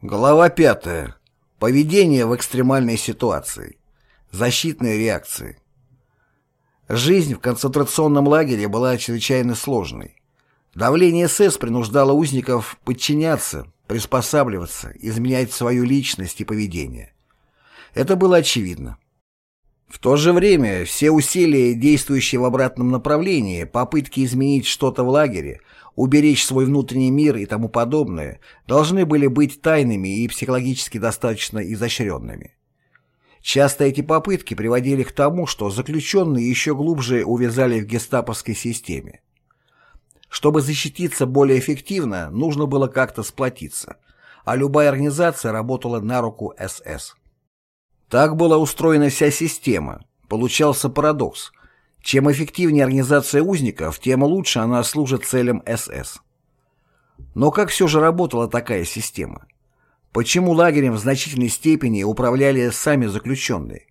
Глава 5. Поведение в экстремальной ситуации. Защитные реакции. Жизнь в концентрационном лагере была чрезвычайно сложной. Давление СС принуждало узников подчиняться, приспосабливаться, изменять свою личность и поведение. Это было очевидно. В то же время все усилия, действующие в обратном направлении, попытки изменить что-то в лагере, уберечь свой внутренний мир и тому подобное, должны были быть тайными и психологически достаточно изощренными. Часто эти попытки приводили к тому, что заключенные еще глубже увязали в гестаповской системе. Чтобы защититься более эффективно, нужно было как-то сплотиться, а любая организация работала на руку СС. Так была устроена вся система. Получался парадокс. Чем эффективнее организация узников, тем лучше она служит целям СС. Но как все же работала такая система? Почему лагерем в значительной степени управляли сами заключенные?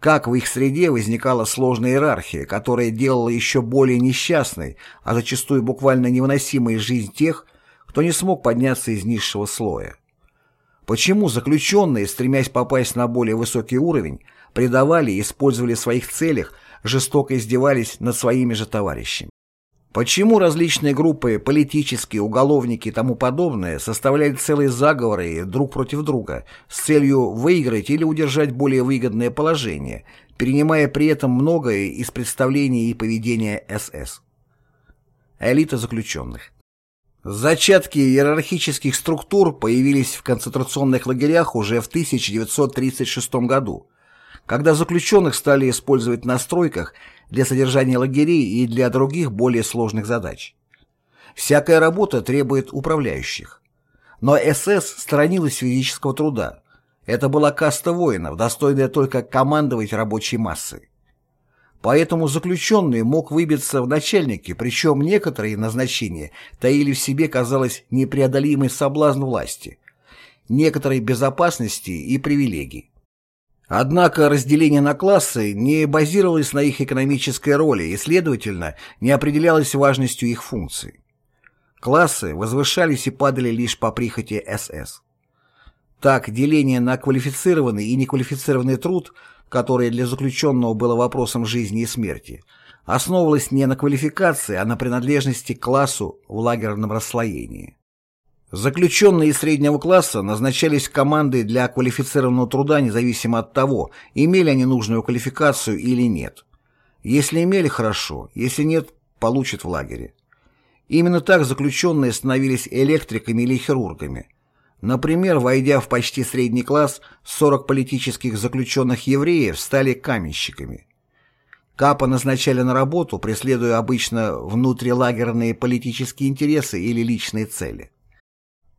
Как в их среде возникала сложная иерархия, которая делала еще более несчастной, а зачастую буквально невыносимой жизнь тех, кто не смог подняться из низшего слоя? Почему заключенные, стремясь попасть на более высокий уровень, предавали и использовали в своих целях, жестоко издевались над своими же товарищами? Почему различные группы, политические, уголовники и тому подобное, составляли целые заговоры друг против друга с целью выиграть или удержать более выгодное положение, перенимая при этом многое из представлений и поведения СС? Элита заключенных Зачатки иерархических структур появились в концентрационных лагерях уже в 1936 году, когда заключенных стали использовать на стройках для содержания лагерей и для других более сложных задач. Всякая работа требует управляющих. Но СС сторонилась физического труда. Это была каста воинов, достойная только командовать рабочей массой. Поэтому заключенный мог выбиться в начальники, причем некоторые назначения таили в себе, казалось, непреодолимый соблазн власти, некоторой безопасности и привилегий. Однако разделение на классы не базировалось на их экономической роли и, следовательно, не определялось важностью их функций. Классы возвышались и падали лишь по прихоти СС. Так, деление на квалифицированный и неквалифицированный труд – которое для заключенного было вопросом жизни и смерти, основывалось не на квалификации, а на принадлежности к классу в лагерном расслоении. Заключенные из среднего класса назначались в команды для квалифицированного труда независимо от того, имели они нужную квалификацию или нет. Если имели – хорошо, если нет – получат в лагере. Именно так заключенные становились электриками или хирургами – Например, войдя в почти средний класс, 40 политических заключенных евреев стали каменщиками. Капа назначали на работу, преследуя обычно внутрилагерные политические интересы или личные цели.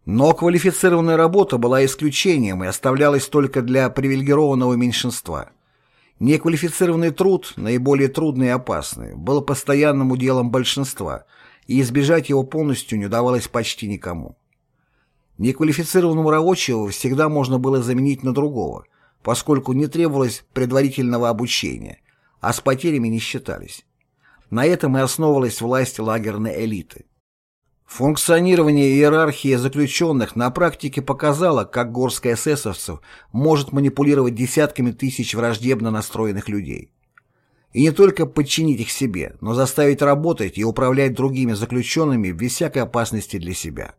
Но квалифицированная работа была исключением и оставлялась только для привилегированного меньшинства. Неквалифицированный труд, наиболее трудный и опасный, был постоянным уделом большинства, и избежать его полностью не удавалось почти никому. Неквалифицированного рабочего всегда можно было заменить на другого, поскольку не требовалось предварительного обучения, а с потерями не считались. На этом и основывалась власть лагерной элиты. Функционирование иерархии заключенных на практике показало, как горстка эсэсовцев может манипулировать десятками тысяч враждебно настроенных людей. И не только подчинить их себе, но заставить работать и управлять другими заключенными без всякой опасности для себя.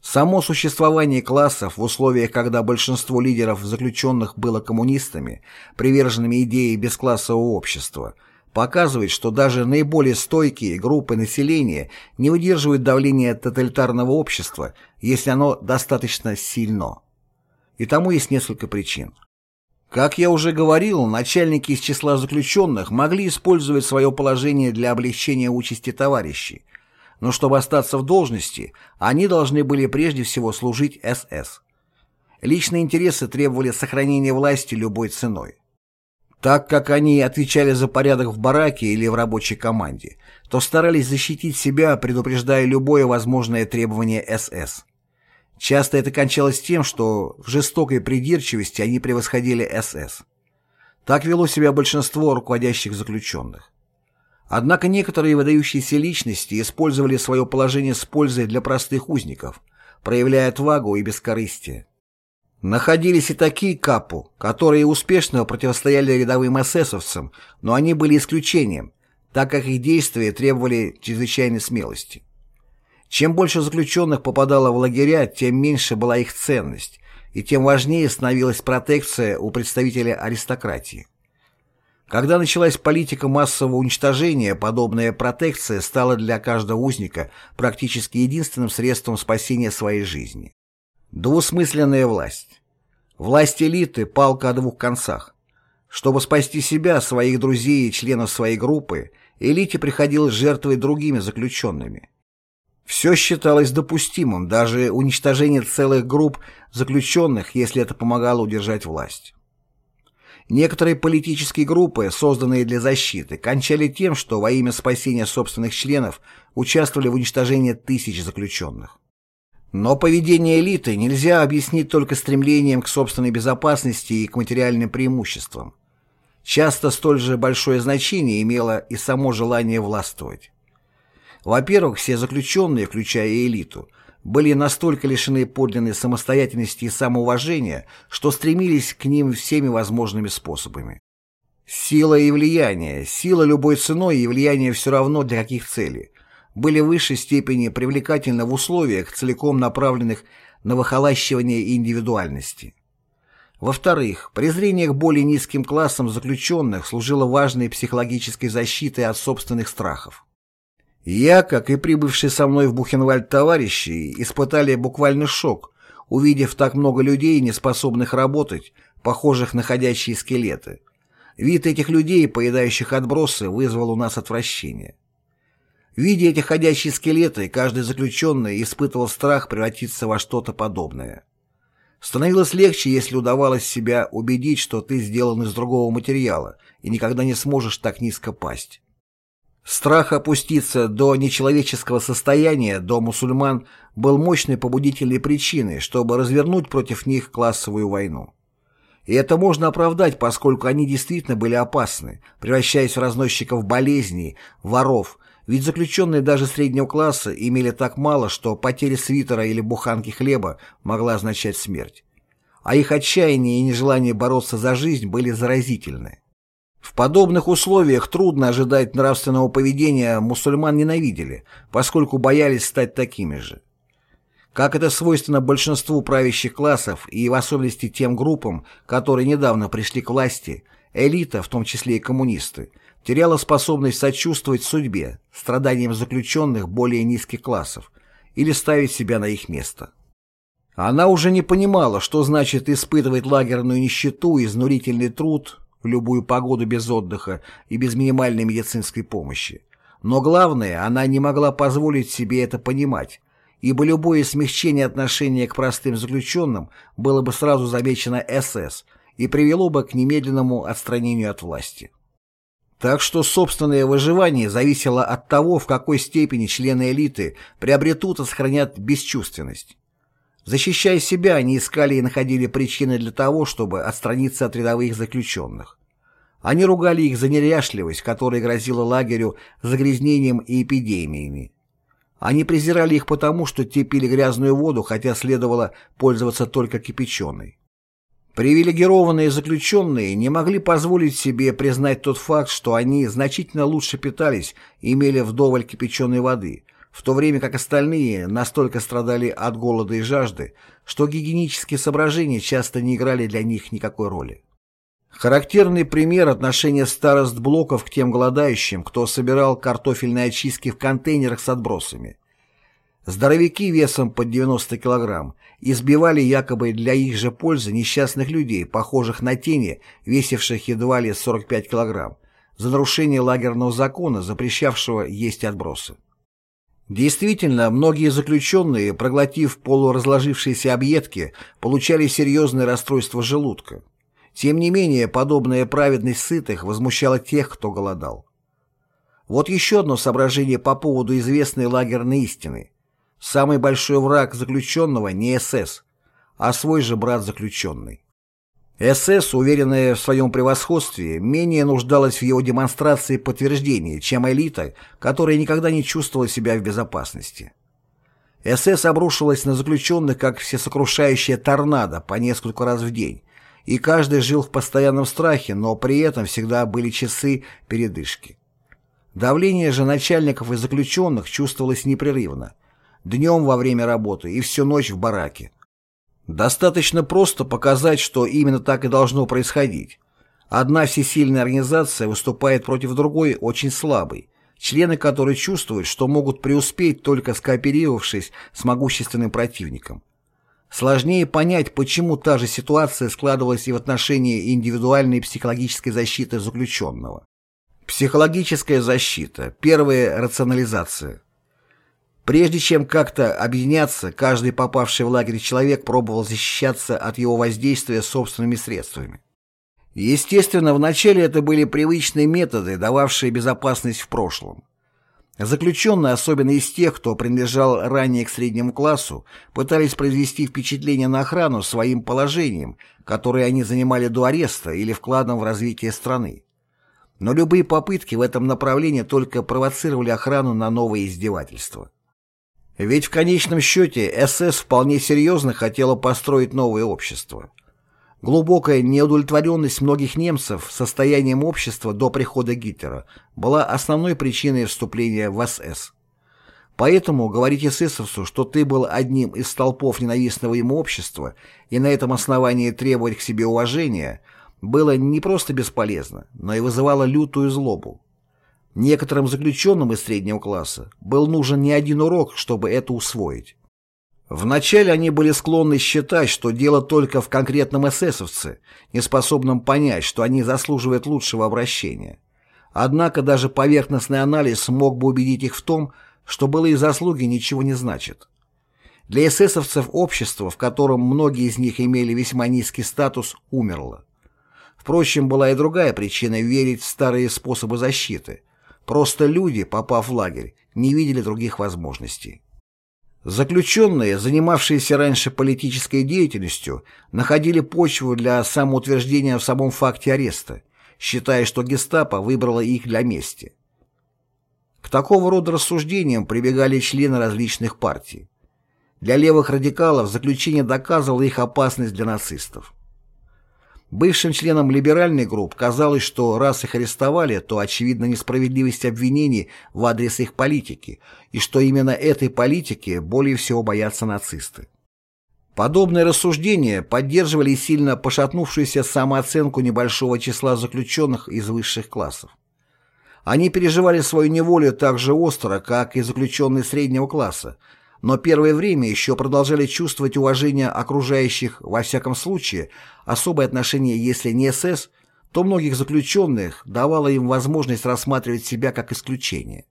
Само существование классов в условиях, когда большинство лидеров заключенных было коммунистами, приверженными идее бесклассового общества, показывает, что даже наиболее стойкие группы населения не выдерживают давления тоталитарного общества, если оно достаточно сильно. И тому есть несколько причин. Как я уже говорил, начальники из числа заключенных могли использовать свое положение для облегчения участи товарищей, но чтобы остаться в должности, они должны были прежде всего служить СС. Личные интересы требовали сохранения власти любой ценой. Так как они отвечали за порядок в бараке или в рабочей команде, то старались защитить себя, предупреждая любое возможное требование СС. Часто это кончалось тем, что в жестокой придирчивости они превосходили СС. Так вело себя большинство руководящих заключенных. Однако некоторые выдающиеся личности использовали свое положение с пользой для простых узников, проявляя отвагу и бескорыстие. Находились и такие капу, которые успешно противостояли рядовым эсэсовцам, но они были исключением, так как их действия требовали чрезвычайной смелости. Чем больше заключенных попадало в лагеря, тем меньше была их ценность, и тем важнее становилась протекция у представителей аристократии. Когда началась политика массового уничтожения, подобная протекция стала для каждого узника практически единственным средством спасения своей жизни. Двусмысленная власть. Власть элиты – палка о двух концах. Чтобы спасти себя, своих друзей и членов своей группы, элите приходилось жертвовать другими заключенными. Все считалось допустимым, даже уничтожение целых групп заключенных, если это помогало удержать власть. Некоторые политические группы, созданные для защиты, кончали тем, что во имя спасения собственных членов участвовали в уничтожении тысяч заключенных. Но поведение элиты нельзя объяснить только стремлением к собственной безопасности и к материальным преимуществам. Часто столь же большое значение имело и само желание властвовать. Во-первых, все заключенные, включая элиту, были настолько лишены подлинной самостоятельности и самоуважения, что стремились к ним всеми возможными способами. Сила и влияние, сила любой ценой и влияние все равно для каких целей, были в высшей степени привлекательны в условиях, целиком направленных на выхолащивание индивидуальности. Во-вторых, презрение к более низким классам заключенных служило важной психологической защитой от собственных страхов. Я, как и прибывшие со мной в Бухенвальд товарищи, испытали буквально шок, увидев так много людей, не способных работать, похожих на ходячие скелеты. Вид этих людей, поедающих отбросы, вызвал у нас отвращение. Видя эти ходячие скелеты, каждый заключенный испытывал страх превратиться во что-то подобное. Становилось легче, если удавалось себя убедить, что ты сделан из другого материала и никогда не сможешь так низко пасть. Страх опуститься до нечеловеческого состояния до мусульман был мощной побудительной причиной, чтобы развернуть против них классовую войну. И это можно оправдать, поскольку они действительно были опасны, превращаясь в разносчиков болезней, воров, ведь заключенные даже среднего класса имели так мало, что потеря свитера или буханки хлеба могла означать смерть. А их отчаяние и нежелание бороться за жизнь были заразительны. В подобных условиях трудно ожидать нравственного поведения мусульман ненавидели, поскольку боялись стать такими же. Как это свойственно большинству правящих классов и в особенности тем группам, которые недавно пришли к власти, элита, в том числе и коммунисты, теряла способность сочувствовать судьбе, страданиям заключенных более низких классов или ставить себя на их место. Она уже не понимала, что значит испытывать лагерную нищету изнурительный труд, в любую погоду без отдыха и без минимальной медицинской помощи. Но главное, она не могла позволить себе это понимать, ибо любое смягчение отношения к простым заключенным было бы сразу замечено СС и привело бы к немедленному отстранению от власти. Так что собственное выживание зависело от того, в какой степени члены элиты приобретут и сохранят бесчувственность. Защищая себя, они искали и находили причины для того, чтобы отстраниться от рядовых заключенных. Они ругали их за неряшливость, которая грозила лагерю загрязнением и эпидемиями. Они презирали их потому, что те пили грязную воду, хотя следовало пользоваться только кипяченой. Привилегированные заключенные не могли позволить себе признать тот факт, что они значительно лучше питались и имели вдоволь кипяченой воды – в то время как остальные настолько страдали от голода и жажды, что гигиенические соображения часто не играли для них никакой роли. Характерный пример отношения старост блоков к тем голодающим, кто собирал картофельные очистки в контейнерах с отбросами. Здоровяки весом под 90 килограмм избивали якобы для их же пользы несчастных людей, похожих на тени, весивших едва ли 45 килограмм, за нарушение лагерного закона, запрещавшего есть отбросы. Действительно, многие заключенные, проглотив полуразложившиеся объедки, получали серьезные расстройства желудка. Тем не менее, подобная праведность сытых возмущала тех, кто голодал. Вот еще одно соображение по поводу известной лагерной истины. Самый большой враг заключенного не СС, а свой же брат заключенный. СС, уверенная в своем превосходстве, менее нуждалась в его демонстрации подтверждений, чем элита, которая никогда не чувствовала себя в безопасности. СС обрушилась на заключенных как всесокрушающая торнадо по несколько раз в день, и каждый жил в постоянном страхе, но при этом всегда были часы передышки. Давление же начальников и заключенных чувствовалось непрерывно, днем во время работы и всю ночь в бараке. Достаточно просто показать, что именно так и должно происходить. Одна всесильная организация выступает против другой очень слабой, члены которой чувствуют, что могут преуспеть только скооперировавшись с могущественным противником. Сложнее понять, почему та же ситуация складывалась и в отношении индивидуальной психологической защиты заключенного. Психологическая защита. Первая рационализация. Прежде чем как-то объединяться, каждый попавший в лагерь человек пробовал защищаться от его воздействия собственными средствами. Естественно, вначале это были привычные методы, дававшие безопасность в прошлом. Заключенные, особенно из тех, кто принадлежал ранее к среднему классу, пытались произвести впечатление на охрану своим положением, которое они занимали до ареста или вкладом в развитие страны. Но любые попытки в этом направлении только провоцировали охрану на новые издевательства. Ведь в конечном счете СС вполне серьезно хотела построить новое общество. Глубокая неудовлетворенность многих немцев состоянием общества до прихода Гитлера была основной причиной вступления в СС. Поэтому говорить эсэсовцу, что ты был одним из столпов ненавистного ему общества и на этом основании требовать к себе уважения, было не просто бесполезно, но и вызывало лютую злобу. Некоторым заключенным из среднего класса был нужен не один урок, чтобы это усвоить. Вначале они были склонны считать, что дело только в конкретном эсэсовце, неспособном понять, что они заслуживают лучшего обращения. Однако даже поверхностный анализ мог бы убедить их в том, что былые заслуги ничего не значат. Для эсэсовцев общество, в котором многие из них имели весьма низкий статус, умерло. Впрочем, была и другая причина верить в старые способы защиты, Просто люди, попав в лагерь, не видели других возможностей. Заключенные, занимавшиеся раньше политической деятельностью, находили почву для самоутверждения в самом факте ареста, считая, что гестапо выбрало их для мести. К такого рода рассуждениям прибегали члены различных партий. Для левых радикалов заключение доказывало их опасность для нацистов. Бывшим членам либеральной групп казалось, что раз их арестовали, то очевидна несправедливость обвинений в адрес их политики, и что именно этой политики более всего боятся нацисты. Подобные рассуждения поддерживали сильно пошатнувшуюся самооценку небольшого числа заключенных из высших классов. Они переживали свою неволю так же остро, как и заключенные среднего класса, но первое время еще продолжали чувствовать уважение окружающих, во всяком случае, особое отношение, если не СС, то многих заключенных давало им возможность рассматривать себя как исключение.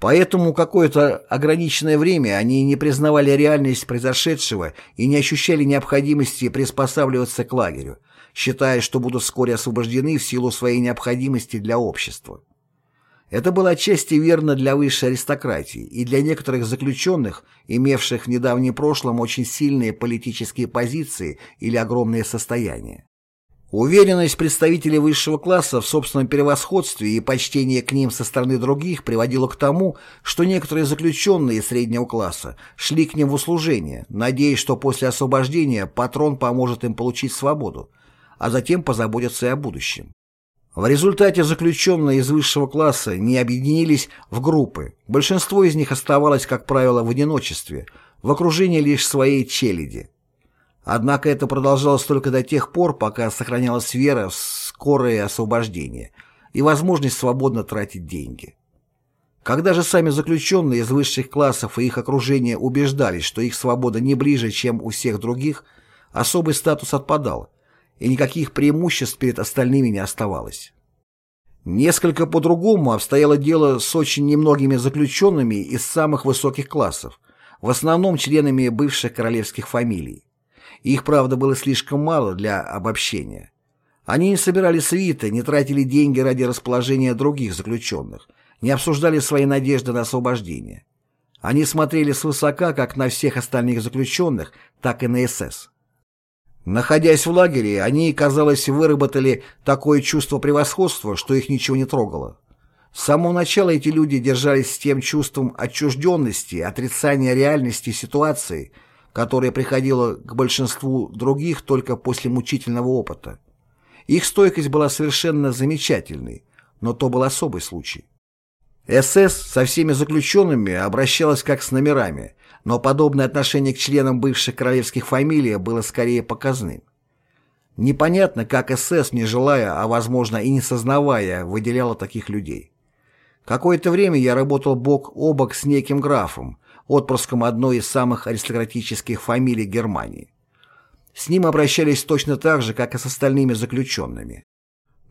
Поэтому какое-то ограниченное время они не признавали реальность произошедшего и не ощущали необходимости приспосабливаться к лагерю, считая, что будут вскоре освобождены в силу своей необходимости для общества. Это было отчасти верно для высшей аристократии и для некоторых заключенных, имевших в недавнем прошлом очень сильные политические позиции или огромные состояния. Уверенность представителей высшего класса в собственном превосходстве и почтение к ним со стороны других приводило к тому, что некоторые заключенные среднего класса шли к ним в услужение, надеясь, что после освобождения патрон поможет им получить свободу, а затем позаботиться и о будущем. В результате заключенные из высшего класса не объединились в группы, большинство из них оставалось, как правило, в одиночестве, в окружении лишь своей челяди. Однако это продолжалось только до тех пор, пока сохранялась вера в скорое освобождение и возможность свободно тратить деньги. Когда же сами заключенные из высших классов и их окружение убеждались, что их свобода не ближе, чем у всех других, особый статус отпадал, и никаких преимуществ перед остальными не оставалось. Несколько по-другому обстояло дело с очень немногими заключенными из самых высоких классов, в основном членами бывших королевских фамилий. Их, правда, было слишком мало для обобщения. Они не собирали свиты, не тратили деньги ради расположения других заключенных, не обсуждали свои надежды на освобождение. Они смотрели свысока как на всех остальных заключенных, так и на СС. Находясь в лагере, они, казалось, выработали такое чувство превосходства, что их ничего не трогало. С самого начала эти люди держались с тем чувством отчужденности, отрицания реальности ситуации, которое приходило к большинству других только после мучительного опыта. Их стойкость была совершенно замечательной, но то был особый случай. СС со всеми заключенными обращалась как с номерами, но подобное отношение к членам бывших королевских фамилий было скорее показным. Непонятно, как СС, не желая, а возможно и не сознавая, выделяла таких людей. Какое-то время я работал бок о бок с неким графом, отпрыском одной из самых аристократических фамилий Германии. С ним обращались точно так же, как и с остальными заключенными.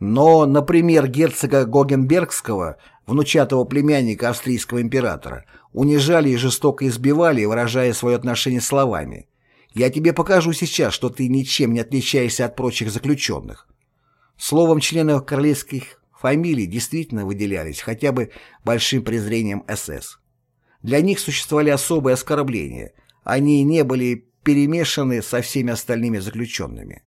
Но, например, герцога Гогенбергского, внучатого племянника австрийского императора, унижали и жестоко избивали, выражая свое отношение словами «Я тебе покажу сейчас, что ты ничем не отличаешься от прочих заключенных». Словом, членов королевских Фамилии действительно выделялись хотя бы большим презрением СС. Для них существовали особые оскорбления, они не были перемешаны со всеми остальными заключенными.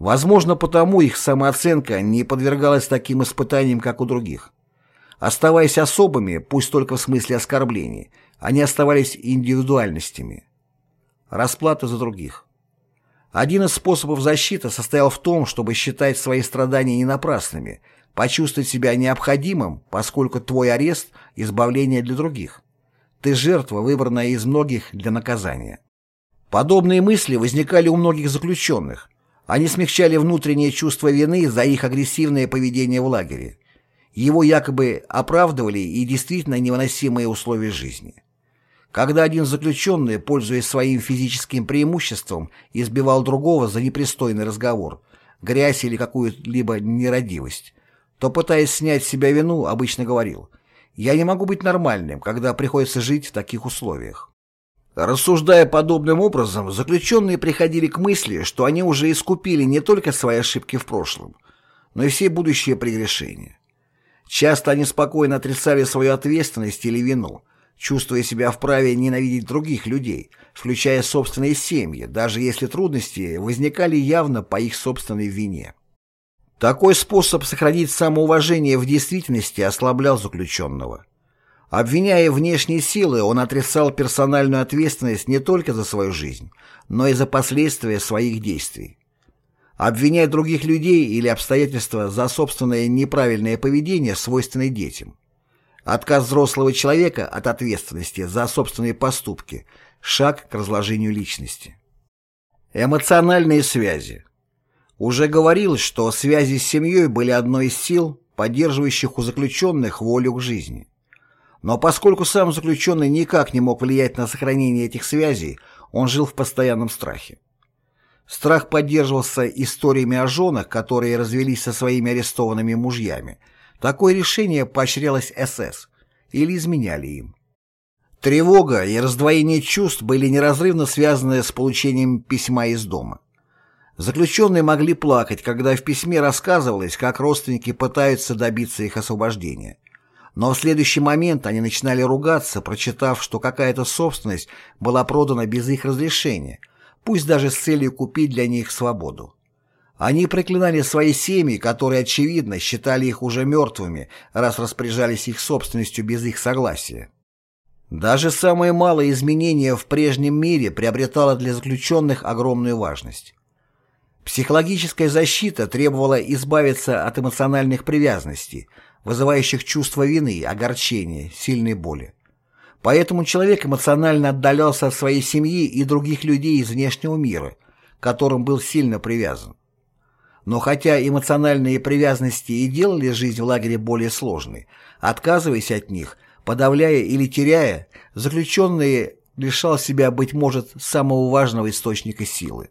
Возможно, потому их самооценка не подвергалась таким испытаниям, как у других. Оставаясь особыми, пусть только в смысле оскорблений, они оставались индивидуальностями. Расплата за других. Один из способов защиты состоял в том, чтобы считать свои страдания не напрасными – почувствовать себя необходимым, поскольку твой арест – избавление для других. Ты жертва, выбранная из многих для наказания. Подобные мысли возникали у многих заключенных. Они смягчали внутреннее чувство вины за их агрессивное поведение в лагере. Его якобы оправдывали и действительно невыносимые условия жизни. Когда один заключенный, пользуясь своим физическим преимуществом, избивал другого за непристойный разговор, грязь или какую-либо нерадивость, то, пытаясь снять с себя вину, обычно говорил «Я не могу быть нормальным, когда приходится жить в таких условиях». Рассуждая подобным образом, заключенные приходили к мысли, что они уже искупили не только свои ошибки в прошлом, но и все будущие прегрешения. Часто они спокойно отрицали свою ответственность или вину, чувствуя себя вправе ненавидеть других людей, включая собственные семьи, даже если трудности возникали явно по их собственной вине. Такой способ сохранить самоуважение в действительности ослаблял заключенного. Обвиняя внешние силы, он отрицал персональную ответственность не только за свою жизнь, но и за последствия своих действий. Обвиняя других людей или обстоятельства за собственное неправильное поведение, свойственное детям. Отказ взрослого человека от ответственности за собственные поступки – шаг к разложению личности. Эмоциональные связи – уже говорилось, что связи с семьей были одной из сил, поддерживающих у заключенных волю к жизни. Но поскольку сам заключенный никак не мог влиять на сохранение этих связей, он жил в постоянном страхе. Страх поддерживался историями о женах, которые развелись со своими арестованными мужьями. Такое решение поощрялось СС или изменяли им. Тревога и раздвоение чувств были неразрывно связаны с получением письма из дома. Заключенные могли плакать, когда в письме рассказывалось, как родственники пытаются добиться их освобождения. Но в следующий момент они начинали ругаться, прочитав, что какая-то собственность была продана без их разрешения, пусть даже с целью купить для них свободу. Они проклинали свои семьи, которые, очевидно, считали их уже мертвыми, раз распоряжались их собственностью без их согласия. Даже самое малое изменение в прежнем мире приобретало для заключенных огромную важность. Психологическая защита требовала избавиться от эмоциональных привязанностей, вызывающих чувство вины, огорчения, сильной боли. Поэтому человек эмоционально отдалялся от своей семьи и других людей из внешнего мира, к которым был сильно привязан. Но хотя эмоциональные привязанности и делали жизнь в лагере более сложной, отказываясь от них, подавляя или теряя, заключенный лишал себя, быть может, самого важного источника силы.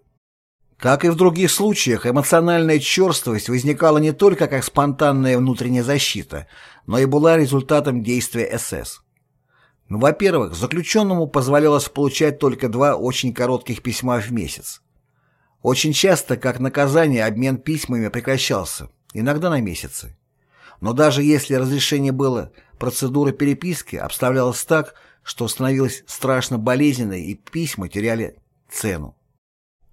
Как и в других случаях, эмоциональная черствость возникала не только как спонтанная внутренняя защита, но и была результатом действия СС. Ну, во-первых, заключенному позволялось получать только два очень коротких письма в месяц. Очень часто, как наказание, обмен письмами прекращался, иногда на месяцы. Но даже если разрешение было, процедура переписки обставлялась так, что становилась страшно болезненной и письма теряли цену.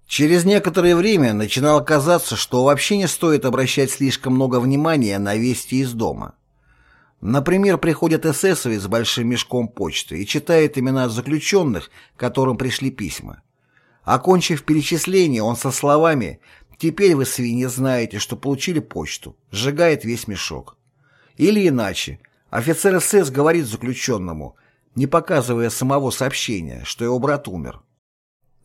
Через некоторое время начинало казаться, что вообще не стоит обращать слишком много внимания на вести из дома. Например, приходит эсэсовец с большим мешком почты и читает имена заключенных, которым пришли письма. Окончив перечисление, он со словами «Теперь вы, свиньи, знаете, что получили почту», сжигает весь мешок. Или иначе, офицер СС говорит заключенному, не показывая самого сообщения, что его брат умер.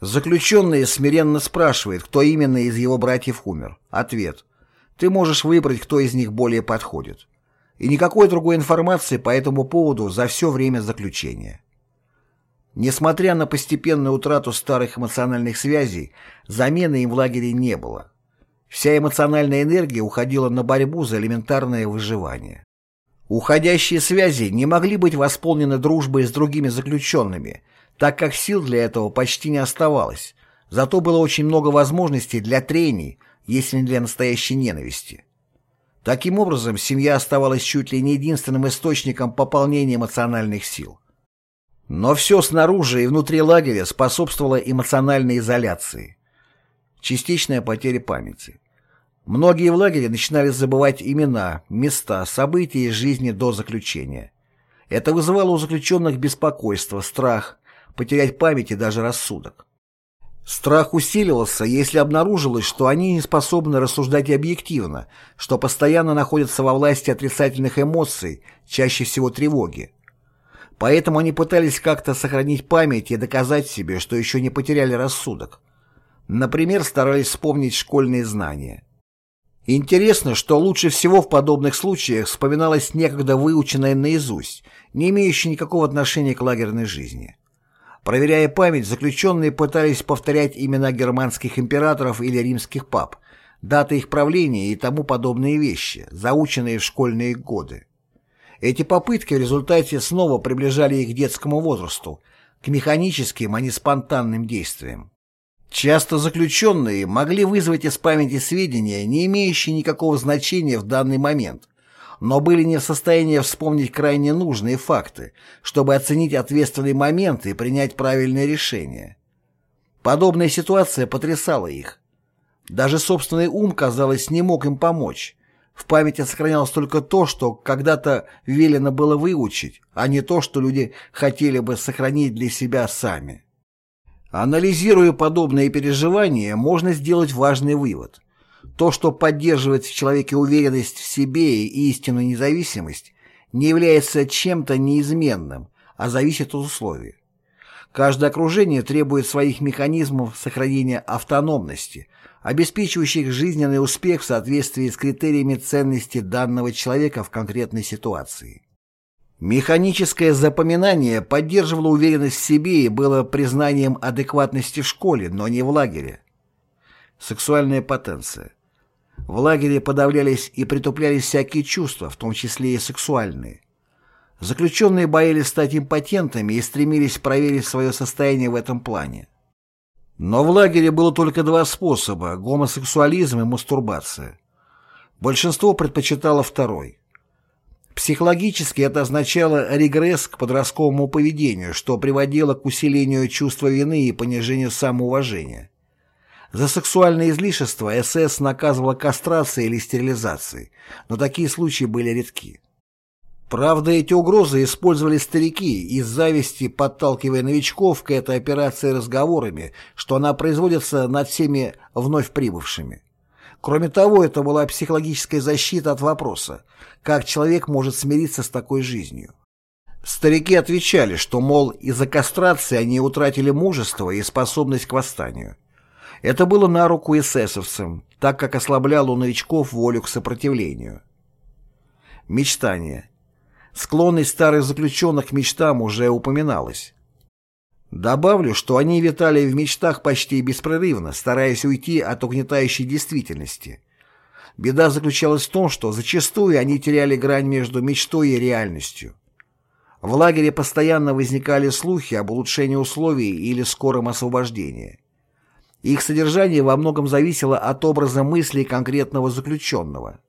Заключенный смиренно спрашивает, кто именно из его братьев умер. Ответ. Ты можешь выбрать, кто из них более подходит. И никакой другой информации по этому поводу за все время заключения. Несмотря на постепенную утрату старых эмоциональных связей, замены им в лагере не было. Вся эмоциональная энергия уходила на борьбу за элементарное выживание. Уходящие связи не могли быть восполнены дружбой с другими заключенными, так как сил для этого почти не оставалось, зато было очень много возможностей для трений, если не для настоящей ненависти. Таким образом, семья оставалась чуть ли не единственным источником пополнения эмоциональных сил. Но все снаружи и внутри лагеря способствовало эмоциональной изоляции. Частичная потеря памяти. Многие в лагере начинали забывать имена, места, события из жизни до заключения. Это вызывало у заключенных беспокойство, страх, потерять память и даже рассудок. Страх усиливался, если обнаружилось, что они не способны рассуждать объективно, что постоянно находятся во власти отрицательных эмоций, чаще всего тревоги. Поэтому они пытались как-то сохранить память и доказать себе, что еще не потеряли рассудок. Например, старались вспомнить школьные знания. Интересно, что лучше всего в подобных случаях вспоминалось некогда выученное наизусть, не имеющее никакого отношения к лагерной жизни. Проверяя память, заключенные пытались повторять имена германских императоров или римских пап, даты их правления и тому подобные вещи, заученные в школьные годы. Эти попытки в результате снова приближали их к детскому возрасту, к механическим, а не спонтанным действиям. Часто заключенные могли вызвать из памяти сведения, не имеющие никакого значения в данный момент, но были не в состоянии вспомнить крайне нужные факты, чтобы оценить ответственный момент и принять правильное решение. Подобная ситуация потрясала их. Даже собственный ум, казалось, не мог им помочь. В памяти сохранялось только то, что когда-то велено было выучить, а не то, что люди хотели бы сохранить для себя сами. Анализируя подобные переживания, можно сделать важный вывод. То, что поддерживает в человеке уверенность в себе и истинную независимость, не является чем-то неизменным, а зависит от условий. Каждое окружение требует своих механизмов сохранения автономности, обеспечивающих жизненный успех в соответствии с критериями ценности данного человека в конкретной ситуации. Механическое запоминание поддерживало уверенность в себе и было признанием адекватности в школе, но не в лагере. Сексуальная потенция. В лагере подавлялись и притуплялись всякие чувства, в том числе и сексуальные. Заключенные боялись стать импотентами и стремились проверить свое состояние в этом плане. Но в лагере было только два способа – гомосексуализм и мастурбация. Большинство предпочитало второй. Психологически это означало регресс к подростковому поведению, что приводило к усилению чувства вины и понижению самоуважения. За сексуальное излишество СС наказывала кастрацией или стерилизацией, но такие случаи были редки. Правда, эти угрозы использовали старики, из зависти подталкивая новичков к этой операции разговорами, что она производится над всеми вновь прибывшими. Кроме того, это была психологическая защита от вопроса, как человек может смириться с такой жизнью. Старики отвечали, что, мол, из-за кастрации они утратили мужество и способность к восстанию. Это было на руку эсэсовцам, так как ослабляло у новичков волю к сопротивлению. Мечтание. Склонность старых заключенных к мечтам уже упоминалась. Добавлю, что они витали в мечтах почти беспрерывно, стараясь уйти от угнетающей действительности. Беда заключалась в том, что зачастую они теряли грань между мечтой и реальностью. В лагере постоянно возникали слухи об улучшении условий или скором освобождении. Их содержание во многом зависело от образа мыслей конкретного заключенного.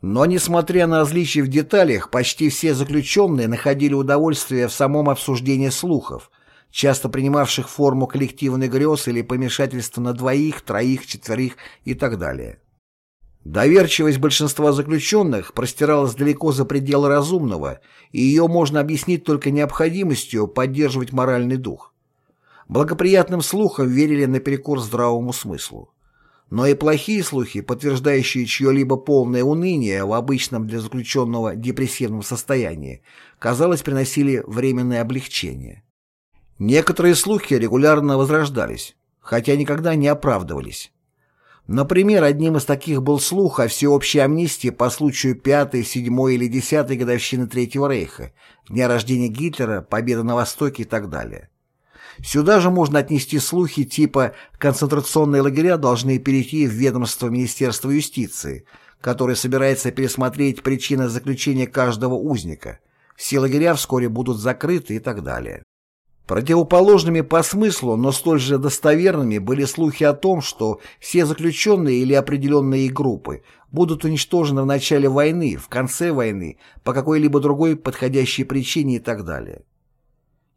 Но, несмотря на различия в деталях, почти все заключенные находили удовольствие в самом обсуждении слухов, часто принимавших форму коллективных грез или помешательства на двоих, троих, четверых и так далее. Доверчивость большинства заключенных простиралась далеко за пределы разумного, и ее можно объяснить только необходимостью поддерживать моральный дух. Благоприятным слухам верили наперекор здравому смыслу. Но и плохие слухи, подтверждающие чье-либо полное уныние в обычном для заключенного депрессивном состоянии, казалось, приносили временное облегчение. Некоторые слухи регулярно возрождались, хотя никогда не оправдывались. Например, одним из таких был слух о всеобщей амнистии по случаю пятой, седьмой или десятой годовщины Третьего Рейха, дня рождения Гитлера, победы на Востоке и так далее. Сюда же можно отнести слухи типа «концентрационные лагеря должны перейти в ведомство Министерства юстиции», которое собирается пересмотреть причины заключения каждого узника. Все лагеря вскоре будут закрыты и так далее. Противоположными по смыслу, но столь же достоверными были слухи о том, что все заключенные или определенные группы будут уничтожены в начале войны, в конце войны, по какой-либо другой подходящей причине и так далее.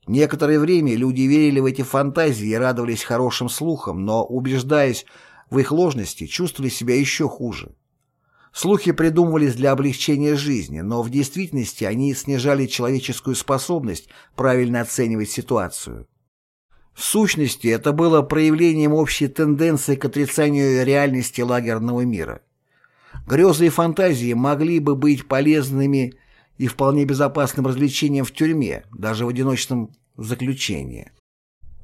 Некоторое время люди верили в эти фантазии и радовались хорошим слухам, но, убеждаясь в их ложности, чувствовали себя еще хуже. Слухи придумывались для облегчения жизни, но в действительности они снижали человеческую способность правильно оценивать ситуацию. В сущности, это было проявлением общей тенденции к отрицанию реальности лагерного мира. Грезы и фантазии могли бы быть полезными и вполне безопасным развлечением в тюрьме, даже в одиночном заключении.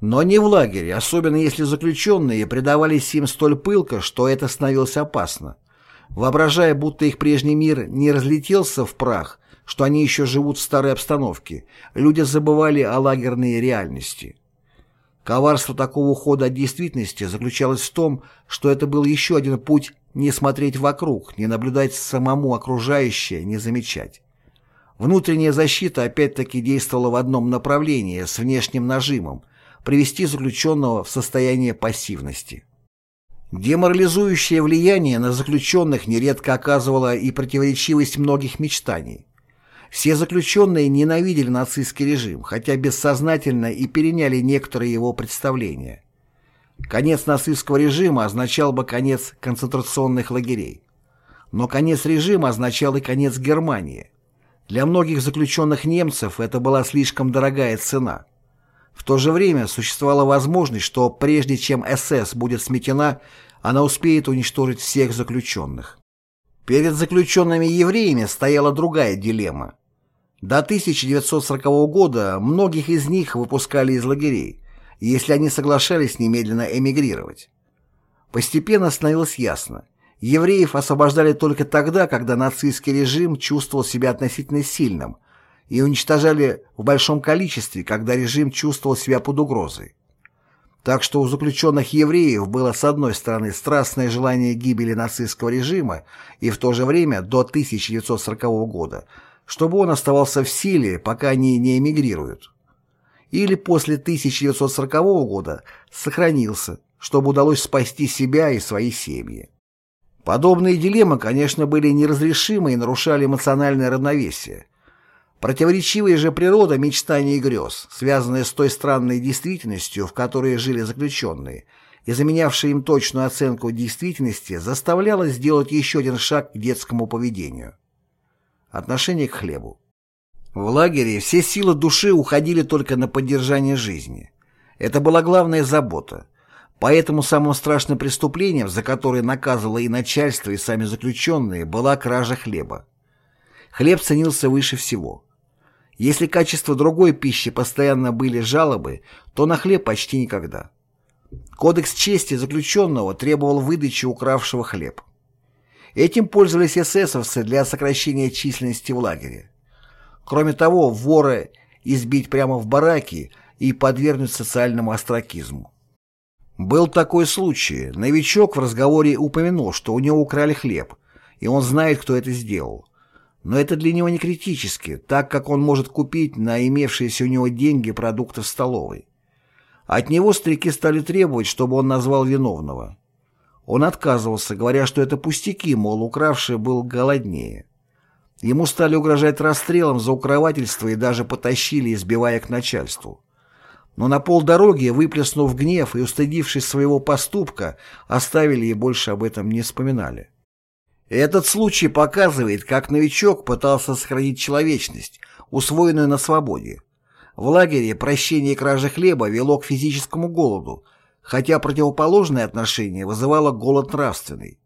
Но не в лагере, особенно если заключенные предавались им столь пылко, что это становилось опасно воображая, будто их прежний мир не разлетелся в прах, что они еще живут в старой обстановке, люди забывали о лагерной реальности. Коварство такого ухода от действительности заключалось в том, что это был еще один путь не смотреть вокруг, не наблюдать самому окружающее, не замечать. Внутренняя защита опять-таки действовала в одном направлении, с внешним нажимом, привести заключенного в состояние пассивности. Деморализующее влияние на заключенных нередко оказывало и противоречивость многих мечтаний. Все заключенные ненавидели нацистский режим, хотя бессознательно и переняли некоторые его представления. Конец нацистского режима означал бы конец концентрационных лагерей. Но конец режима означал и конец Германии. Для многих заключенных немцев это была слишком дорогая цена – в то же время существовала возможность, что прежде чем СС будет сметена, она успеет уничтожить всех заключенных. Перед заключенными евреями стояла другая дилемма. До 1940 года многих из них выпускали из лагерей, если они соглашались немедленно эмигрировать. Постепенно становилось ясно, евреев освобождали только тогда, когда нацистский режим чувствовал себя относительно сильным, и уничтожали в большом количестве, когда режим чувствовал себя под угрозой. Так что у заключенных евреев было с одной стороны страстное желание гибели нацистского режима и в то же время до 1940 года, чтобы он оставался в силе, пока они не эмигрируют. Или после 1940 года сохранился, чтобы удалось спасти себя и свои семьи. Подобные дилеммы, конечно, были неразрешимы и нарушали эмоциональное равновесие. Противоречивая же природа мечтаний и грез, связанная с той странной действительностью, в которой жили заключенные, и заменявшая им точную оценку действительности, заставляла сделать еще один шаг к детскому поведению. Отношение к хлебу. В лагере все силы души уходили только на поддержание жизни. Это была главная забота. Поэтому самым страшным преступлением, за которое наказывало и начальство, и сами заключенные, была кража хлеба. Хлеб ценился выше всего. Если качество другой пищи постоянно были жалобы, то на хлеб почти никогда. Кодекс чести заключенного требовал выдачи укравшего хлеб. Этим пользовались эсэсовцы для сокращения численности в лагере. Кроме того, вора избить прямо в бараке и подвергнуть социальному остракизму. Был такой случай. Новичок в разговоре упомянул, что у него украли хлеб, и он знает, кто это сделал. Но это для него не критически, так как он может купить на имевшиеся у него деньги продукты в столовой. От него старики стали требовать, чтобы он назвал виновного. Он отказывался, говоря, что это пустяки, мол, укравший был голоднее. Ему стали угрожать расстрелом за укрывательство и даже потащили, избивая к начальству. Но на полдороги, выплеснув гнев и устыдившись своего поступка, оставили и больше об этом не вспоминали. Этот случай показывает, как новичок пытался сохранить человечность, усвоенную на свободе. В лагере прощение кражи хлеба вело к физическому голоду, хотя противоположное отношение вызывало голод нравственный.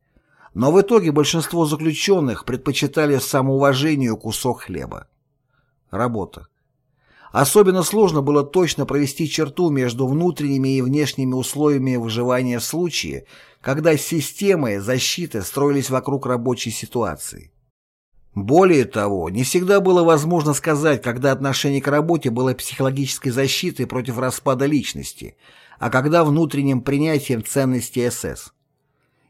Но в итоге большинство заключенных предпочитали самоуважению кусок хлеба. Работа. Особенно сложно было точно провести черту между внутренними и внешними условиями выживания в случае, когда системы защиты строились вокруг рабочей ситуации. Более того, не всегда было возможно сказать, когда отношение к работе было психологической защитой против распада личности, а когда внутренним принятием ценностей СС.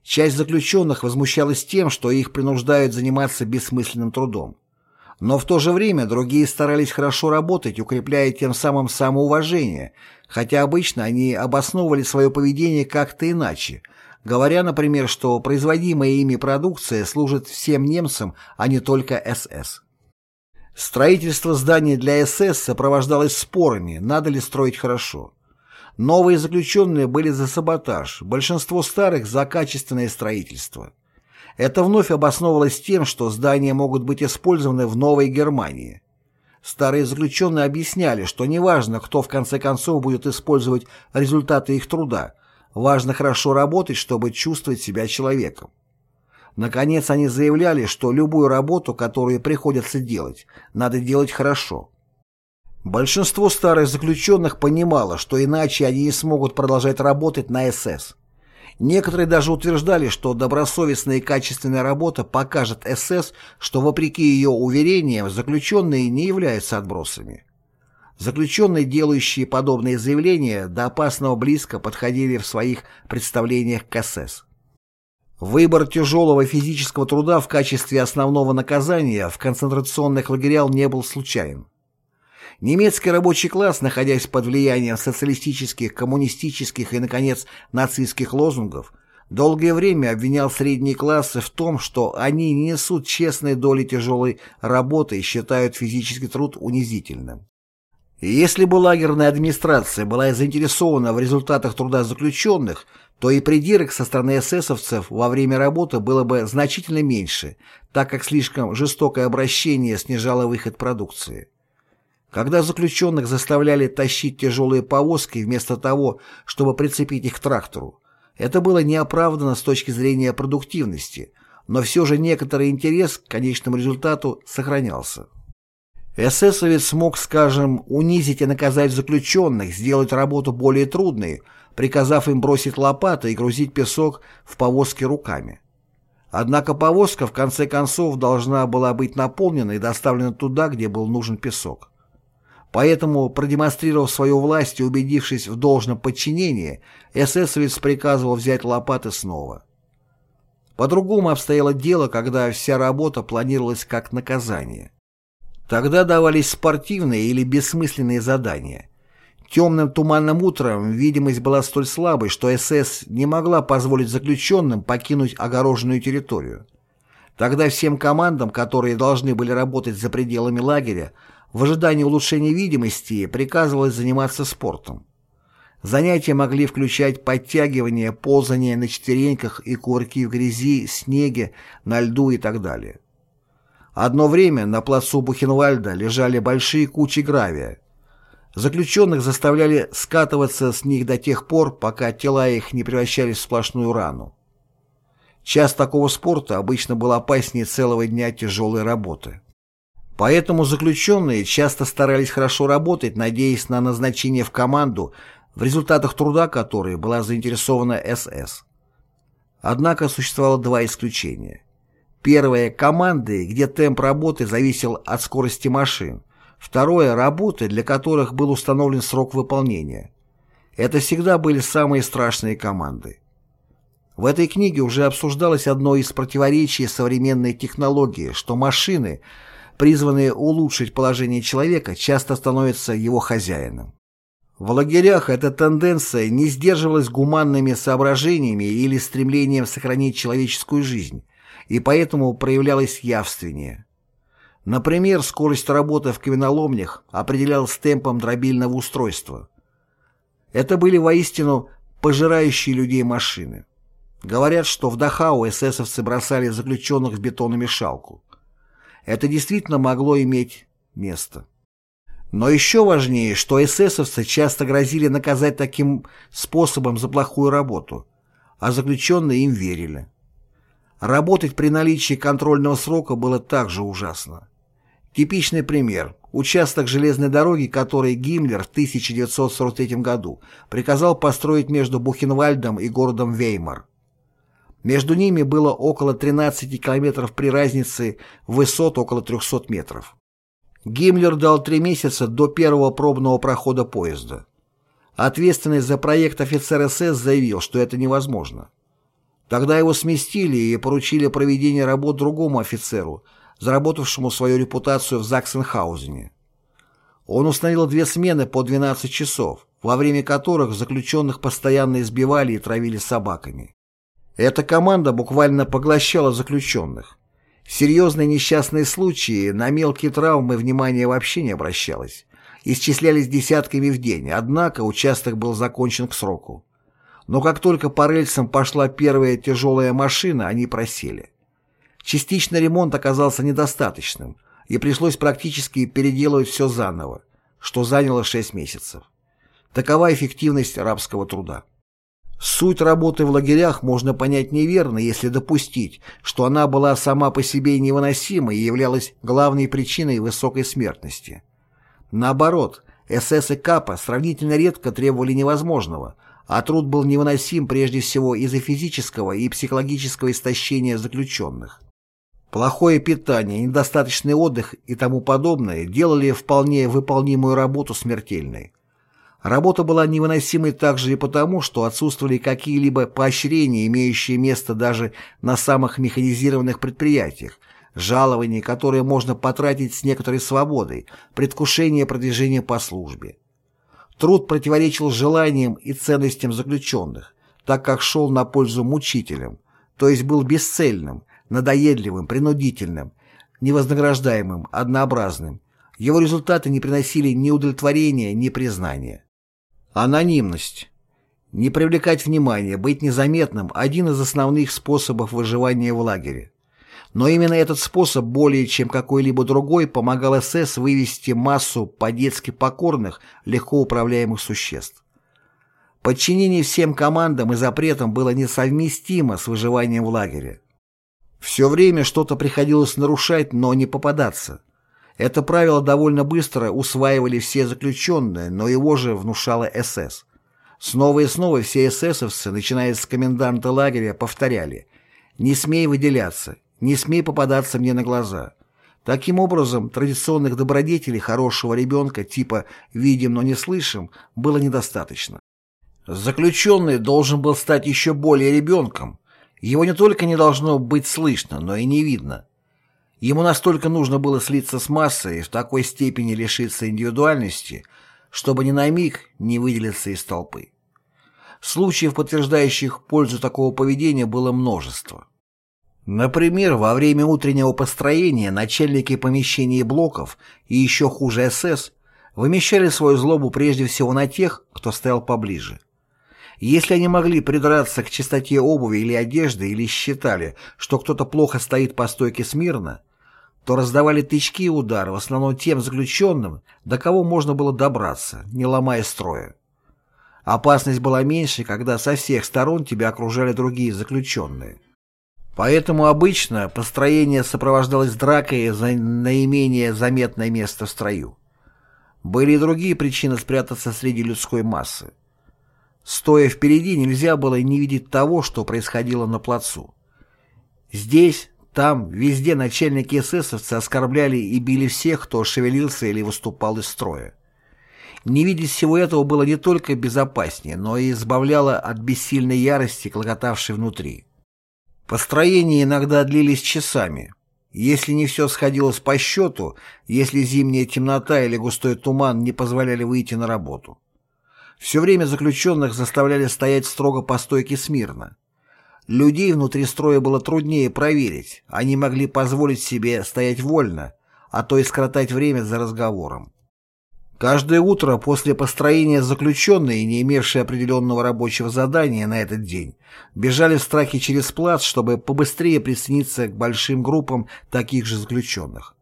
Часть заключенных возмущалась тем, что их принуждают заниматься бессмысленным трудом. Но в то же время другие старались хорошо работать, укрепляя тем самым самоуважение, хотя обычно они обосновывали свое поведение как-то иначе, говоря, например, что производимая ими продукция служит всем немцам, а не только СС. Строительство зданий для СС сопровождалось спорами, надо ли строить хорошо. Новые заключенные были за саботаж, большинство старых – за качественное строительство. Это вновь обосновывалось тем, что здания могут быть использованы в Новой Германии. Старые заключенные объясняли, что неважно, кто в конце концов будет использовать результаты их труда, важно хорошо работать, чтобы чувствовать себя человеком. Наконец они заявляли, что любую работу, которую приходится делать, надо делать хорошо. Большинство старых заключенных понимало, что иначе они не смогут продолжать работать на СС. Некоторые даже утверждали, что добросовестная и качественная работа покажет СС, что вопреки ее уверениям заключенные не являются отбросами. Заключенные, делающие подобные заявления, до опасного близко подходили в своих представлениях к СС. Выбор тяжелого физического труда в качестве основного наказания в концентрационных лагерях не был случайен. Немецкий рабочий класс, находясь под влиянием социалистических, коммунистических и, наконец, нацистских лозунгов, долгое время обвинял средние классы в том, что они не несут честной доли тяжелой работы и считают физический труд унизительным. И если бы лагерная администрация была заинтересована в результатах труда заключенных, то и придирок со стороны эсэсовцев во время работы было бы значительно меньше, так как слишком жестокое обращение снижало выход продукции. Когда заключенных заставляли тащить тяжелые повозки вместо того, чтобы прицепить их к трактору, это было неоправданно с точки зрения продуктивности, но все же некоторый интерес к конечному результату сохранялся. Эсэсовец смог, скажем, унизить и наказать заключенных, сделать работу более трудной, приказав им бросить лопаты и грузить песок в повозки руками. Однако повозка в конце концов должна была быть наполнена и доставлена туда, где был нужен песок. Поэтому, продемонстрировав свою власть и убедившись в должном подчинении, эсэсовец приказывал взять лопаты снова. По-другому обстояло дело, когда вся работа планировалась как наказание. Тогда давались спортивные или бессмысленные задания. Темным туманным утром видимость была столь слабой, что СС не могла позволить заключенным покинуть огороженную территорию. Тогда всем командам, которые должны были работать за пределами лагеря, в ожидании улучшения видимости приказывалось заниматься спортом. Занятия могли включать подтягивание, ползание на четвереньках и кувырки в грязи, снеге, на льду и так далее. Одно время на плацу Бухенвальда лежали большие кучи гравия. Заключенных заставляли скатываться с них до тех пор, пока тела их не превращались в сплошную рану. Час такого спорта обычно был опаснее целого дня тяжелой работы. Поэтому заключенные часто старались хорошо работать, надеясь на назначение в команду, в результатах труда которой была заинтересована СС. Однако существовало два исключения. Первое – команды, где темп работы зависел от скорости машин. Второе – работы, для которых был установлен срок выполнения. Это всегда были самые страшные команды. В этой книге уже обсуждалось одно из противоречий современной технологии, что машины – призванные улучшить положение человека, часто становятся его хозяином. В лагерях эта тенденция не сдерживалась гуманными соображениями или стремлением сохранить человеческую жизнь, и поэтому проявлялась явственнее. Например, скорость работы в каменоломнях определялась темпом дробильного устройства. Это были воистину пожирающие людей машины. Говорят, что в Дахау эсэсовцы бросали заключенных в бетономешалку. Это действительно могло иметь место. Но еще важнее, что эсэсовцы часто грозили наказать таким способом за плохую работу, а заключенные им верили. Работать при наличии контрольного срока было также ужасно. Типичный пример – участок железной дороги, который Гиммлер в 1943 году приказал построить между Бухенвальдом и городом Веймар. Между ними было около 13 километров при разнице высот около 300 метров. Гиммлер дал три месяца до первого пробного прохода поезда. Ответственный за проект офицер СС заявил, что это невозможно. Тогда его сместили и поручили проведение работ другому офицеру, заработавшему свою репутацию в Заксенхаузене. Он установил две смены по 12 часов, во время которых заключенных постоянно избивали и травили собаками. Эта команда буквально поглощала заключенных. Серьезные несчастные случаи, на мелкие травмы внимания вообще не обращалось. Исчислялись десятками в день, однако участок был закончен к сроку. Но как только по рельсам пошла первая тяжелая машина, они просели. Частично ремонт оказался недостаточным, и пришлось практически переделывать все заново, что заняло 6 месяцев. Такова эффективность рабского труда. Суть работы в лагерях можно понять неверно, если допустить, что она была сама по себе невыносима и являлась главной причиной высокой смертности. Наоборот, СС и КАПа сравнительно редко требовали невозможного, а труд был невыносим прежде всего из-за физического и психологического истощения заключенных. Плохое питание, недостаточный отдых и тому подобное делали вполне выполнимую работу смертельной. Работа была невыносимой также и потому, что отсутствовали какие-либо поощрения, имеющие место даже на самых механизированных предприятиях, жалования, которые можно потратить с некоторой свободой, предвкушение продвижения по службе. Труд противоречил желаниям и ценностям заключенных, так как шел на пользу мучителям, то есть был бесцельным, надоедливым, принудительным, невознаграждаемым, однообразным. Его результаты не приносили ни удовлетворения, ни признания. Анонимность. Не привлекать внимание, быть незаметным – один из основных способов выживания в лагере. Но именно этот способ более чем какой-либо другой помогал СС вывести массу по-детски покорных, легко управляемых существ. Подчинение всем командам и запретам было несовместимо с выживанием в лагере. Все время что-то приходилось нарушать, но не попадаться. Это правило довольно быстро усваивали все заключенные, но его же внушала СС. Снова и снова все эсэсовцы, начиная с коменданта лагеря, повторяли «Не смей выделяться, не смей попадаться мне на глаза». Таким образом, традиционных добродетелей хорошего ребенка типа «видим, но не слышим» было недостаточно. Заключенный должен был стать еще более ребенком. Его не только не должно быть слышно, но и не видно. Ему настолько нужно было слиться с массой и в такой степени лишиться индивидуальности, чтобы ни на миг не выделиться из толпы. Случаев, подтверждающих пользу такого поведения, было множество. Например, во время утреннего построения начальники помещений блоков и еще хуже СС вымещали свою злобу прежде всего на тех, кто стоял поближе. Если они могли придраться к чистоте обуви или одежды или считали, что кто-то плохо стоит по стойке смирно, то раздавали тычки и удары в основном тем заключенным, до кого можно было добраться, не ломая строя. Опасность была меньше, когда со всех сторон тебя окружали другие заключенные. Поэтому обычно построение сопровождалось дракой за наименее заметное место в строю. Были и другие причины спрятаться среди людской массы. Стоя впереди, нельзя было не видеть того, что происходило на плацу. Здесь, там, везде начальники эсэсовцы оскорбляли и били всех, кто шевелился или выступал из строя. Не видеть всего этого было не только безопаснее, но и избавляло от бессильной ярости, клокотавшей внутри. Построения иногда длились часами. Если не все сходилось по счету, если зимняя темнота или густой туман не позволяли выйти на работу. Все время заключенных заставляли стоять строго по стойке смирно. Людей внутри строя было труднее проверить, они могли позволить себе стоять вольно, а то и скоротать время за разговором. Каждое утро после построения заключенные, не имевшие определенного рабочего задания на этот день, бежали в страхе через плац, чтобы побыстрее присоединиться к большим группам таких же заключенных.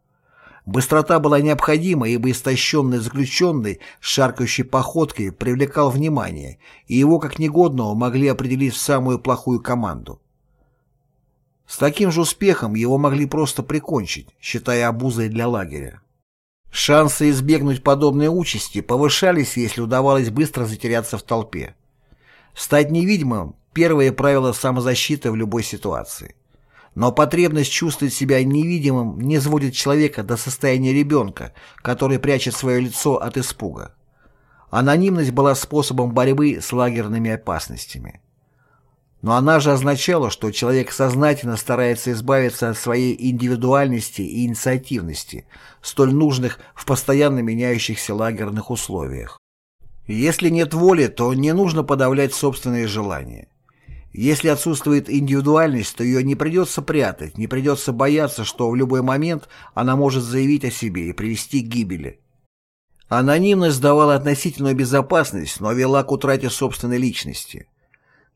Быстрота была необходима, ибо истощенный заключенный с шаркающей походкой привлекал внимание, и его как негодного могли определить в самую плохую команду. С таким же успехом его могли просто прикончить, считая обузой для лагеря. Шансы избегнуть подобной участи повышались, если удавалось быстро затеряться в толпе. Стать невидимым – первое правило самозащиты в любой ситуации. Но потребность чувствовать себя невидимым не сводит человека до состояния ребенка, который прячет свое лицо от испуга. Анонимность была способом борьбы с лагерными опасностями. Но она же означала, что человек сознательно старается избавиться от своей индивидуальности и инициативности, столь нужных в постоянно меняющихся лагерных условиях. Если нет воли, то не нужно подавлять собственные желания. Если отсутствует индивидуальность, то ее не придется прятать, не придется бояться, что в любой момент она может заявить о себе и привести к гибели. Анонимность давала относительную безопасность, но вела к утрате собственной личности.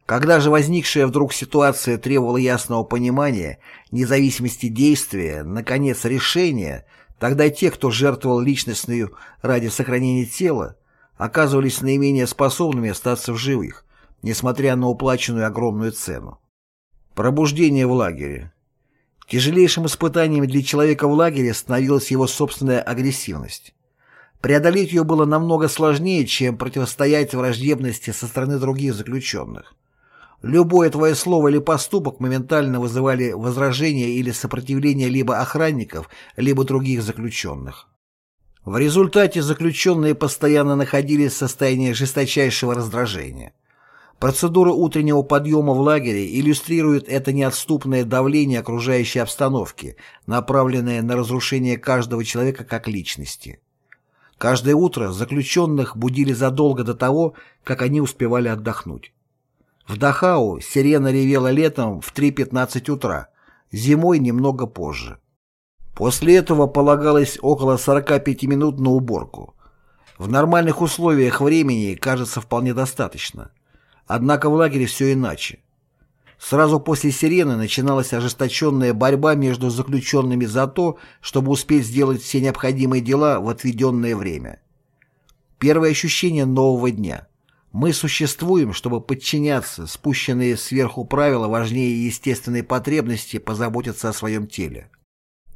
Когда же возникшая вдруг ситуация требовала ясного понимания, независимости действия, наконец, решения, тогда те, кто жертвовал личностью ради сохранения тела, оказывались наименее способными остаться в живых, несмотря на уплаченную огромную цену. Пробуждение в лагере. Тяжелейшим испытанием для человека в лагере становилась его собственная агрессивность. Преодолеть ее было намного сложнее, чем противостоять враждебности со стороны других заключенных. Любое твое слово или поступок моментально вызывали возражения или сопротивление либо охранников, либо других заключенных. В результате заключенные постоянно находились в состоянии жесточайшего раздражения. Процедура утреннего подъема в лагере иллюстрирует это неотступное давление окружающей обстановки, направленное на разрушение каждого человека как личности. Каждое утро заключенных будили задолго до того, как они успевали отдохнуть. В Дахау сирена ревела летом в 3.15 утра, зимой немного позже. После этого полагалось около 45 минут на уборку. В нормальных условиях времени кажется вполне достаточно. Однако в лагере все иначе. Сразу после сирены начиналась ожесточенная борьба между заключенными за то, чтобы успеть сделать все необходимые дела в отведенное время. Первое ощущение нового дня – мы существуем, чтобы подчиняться, спущенные сверху правила важнее естественной потребности позаботиться о своем теле.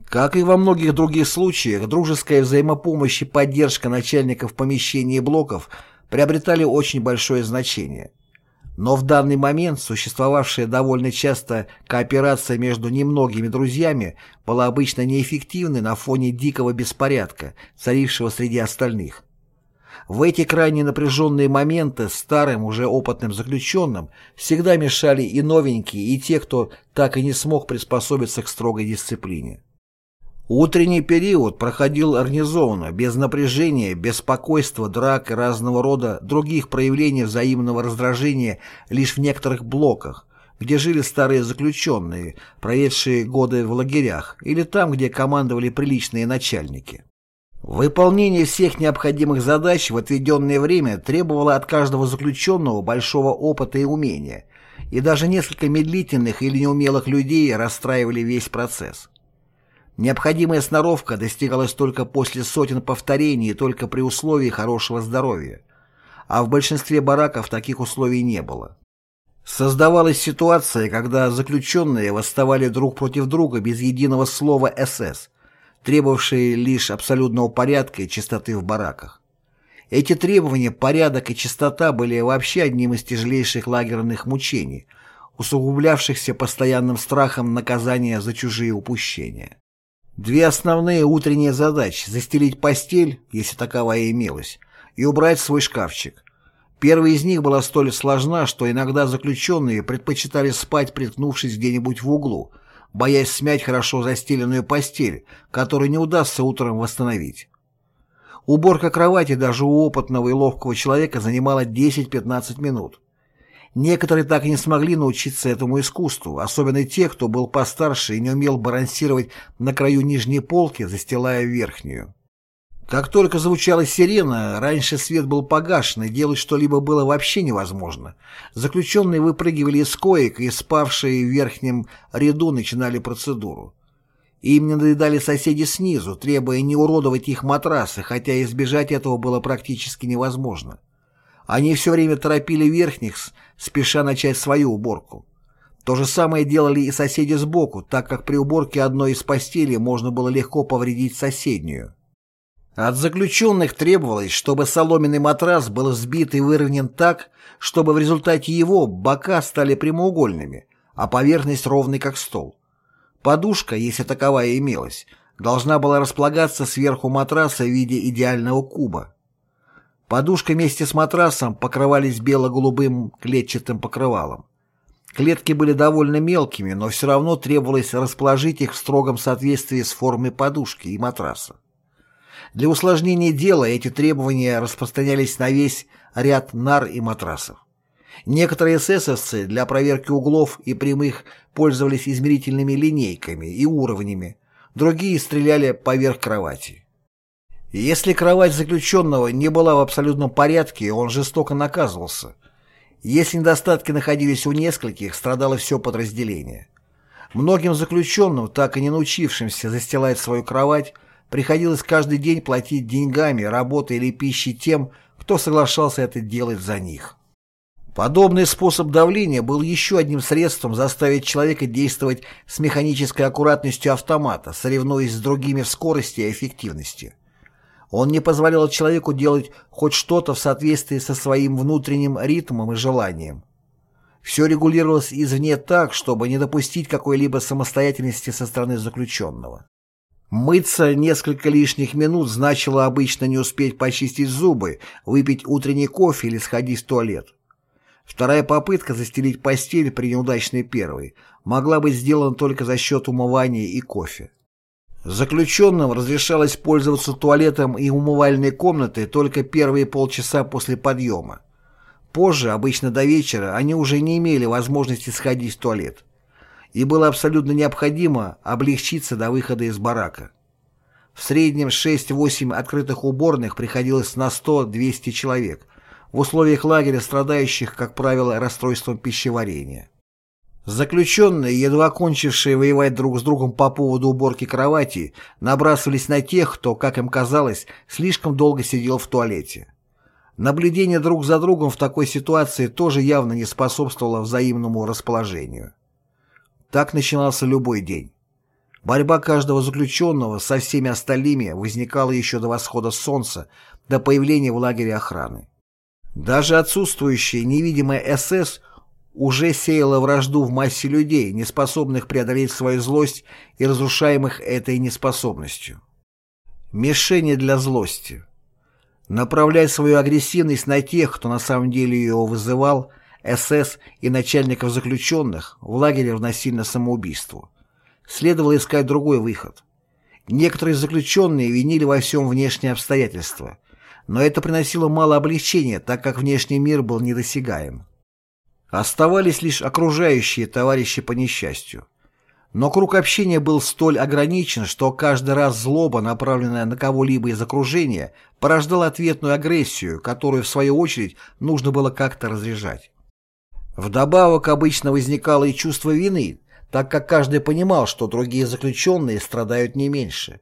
Как и во многих других случаях, дружеская взаимопомощь и поддержка начальников помещений и блоков приобретали очень большое значение. Но в данный момент существовавшая довольно часто кооперация между немногими друзьями была обычно неэффективной на фоне дикого беспорядка, царившего среди остальных. В эти крайне напряженные моменты старым, уже опытным заключенным всегда мешали и новенькие, и те, кто так и не смог приспособиться к строгой дисциплине. Утренний период проходил организованно, без напряжения, беспокойства, драк и разного рода других проявлений взаимного раздражения лишь в некоторых блоках, где жили старые заключенные, проведшие годы в лагерях, или там, где командовали приличные начальники. Выполнение всех необходимых задач в отведенное время требовало от каждого заключенного большого опыта и умения, и даже несколько медлительных или неумелых людей расстраивали весь процесс. Необходимая сноровка достигалась только после сотен повторений и только при условии хорошего здоровья, а в большинстве бараков таких условий не было. Создавалась ситуация, когда заключенные восставали друг против друга без единого слова «СС», требовавшие лишь абсолютного порядка и чистоты в бараках. Эти требования, порядок и чистота были вообще одним из тяжелейших лагерных мучений, усугублявшихся постоянным страхом наказания за чужие упущения. Две основные утренние задачи – застелить постель, если таковая имелась, и убрать свой шкафчик. Первая из них была столь сложна, что иногда заключенные предпочитали спать, приткнувшись где-нибудь в углу – боясь смять хорошо застеленную постель, которую не удастся утром восстановить. Уборка кровати даже у опытного и ловкого человека занимала 10-15 минут. Некоторые так и не смогли научиться этому искусству, особенно те, кто был постарше и не умел балансировать на краю нижней полки, застилая верхнюю. Как только звучала сирена, раньше свет был погашен, и делать что-либо было вообще невозможно. Заключенные выпрыгивали из коек, и спавшие в верхнем ряду начинали процедуру. Им не надоедали соседи снизу, требуя не уродовать их матрасы, хотя избежать этого было практически невозможно. Они все время торопили верхних, спеша начать свою уборку. То же самое делали и соседи сбоку, так как при уборке одной из постелей можно было легко повредить соседнюю. От заключенных требовалось, чтобы соломенный матрас был сбит и выровнен так, чтобы в результате его бока стали прямоугольными, а поверхность ровной как стол. Подушка, если таковая имелась, должна была располагаться сверху матраса в виде идеального куба. Подушка вместе с матрасом покрывались бело-голубым клетчатым покрывалом. Клетки были довольно мелкими, но все равно требовалось расположить их в строгом соответствии с формой подушки и матраса. Для усложнения дела эти требования распространялись на весь ряд нар и матрасов. Некоторые эсэсовцы для проверки углов и прямых пользовались измерительными линейками и уровнями, другие стреляли поверх кровати. Если кровать заключенного не была в абсолютном порядке, он жестоко наказывался. Если недостатки находились у нескольких, страдало все подразделение. Многим заключенным, так и не научившимся застилать свою кровать, приходилось каждый день платить деньгами, работой или пищей тем, кто соглашался это делать за них. Подобный способ давления был еще одним средством заставить человека действовать с механической аккуратностью автомата, соревнуясь с другими в скорости и эффективности. Он не позволял человеку делать хоть что-то в соответствии со своим внутренним ритмом и желанием. Все регулировалось извне так, чтобы не допустить какой-либо самостоятельности со стороны заключенного. Мыться несколько лишних минут значило обычно не успеть почистить зубы, выпить утренний кофе или сходить в туалет. Вторая попытка застелить постель при неудачной первой могла быть сделана только за счет умывания и кофе. Заключенным разрешалось пользоваться туалетом и умывальной комнатой только первые полчаса после подъема. Позже, обычно до вечера, они уже не имели возможности сходить в туалет и было абсолютно необходимо облегчиться до выхода из барака. В среднем 6-8 открытых уборных приходилось на 100-200 человек, в условиях лагеря страдающих, как правило, расстройством пищеварения. Заключенные, едва кончившие воевать друг с другом по поводу уборки кровати, набрасывались на тех, кто, как им казалось, слишком долго сидел в туалете. Наблюдение друг за другом в такой ситуации тоже явно не способствовало взаимному расположению. Так начинался любой день. Борьба каждого заключенного со всеми остальными возникала еще до восхода солнца, до появления в лагере охраны. Даже отсутствующая невидимая СС уже сеяла вражду в массе людей, не способных преодолеть свою злость и разрушаемых этой неспособностью. Мишени для злости. Направлять свою агрессивность на тех, кто на самом деле ее вызывал – СС и начальников заключенных в лагере равносильно самоубийству. Следовало искать другой выход. Некоторые заключенные винили во всем внешние обстоятельства, но это приносило мало облегчения, так как внешний мир был недосягаем. Оставались лишь окружающие товарищи по несчастью. Но круг общения был столь ограничен, что каждый раз злоба, направленная на кого-либо из окружения, порождала ответную агрессию, которую, в свою очередь, нужно было как-то разряжать. Вдобавок обычно возникало и чувство вины, так как каждый понимал, что другие заключенные страдают не меньше.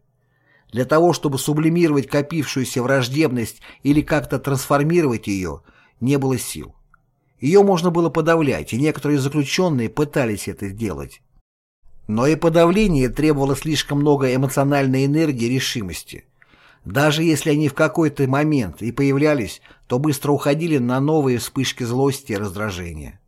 Для того, чтобы сублимировать копившуюся враждебность или как-то трансформировать ее, не было сил. Ее можно было подавлять, и некоторые заключенные пытались это сделать. Но и подавление требовало слишком много эмоциональной энергии и решимости. Даже если они в какой-то момент и появлялись, то быстро уходили на новые вспышки злости и раздражения.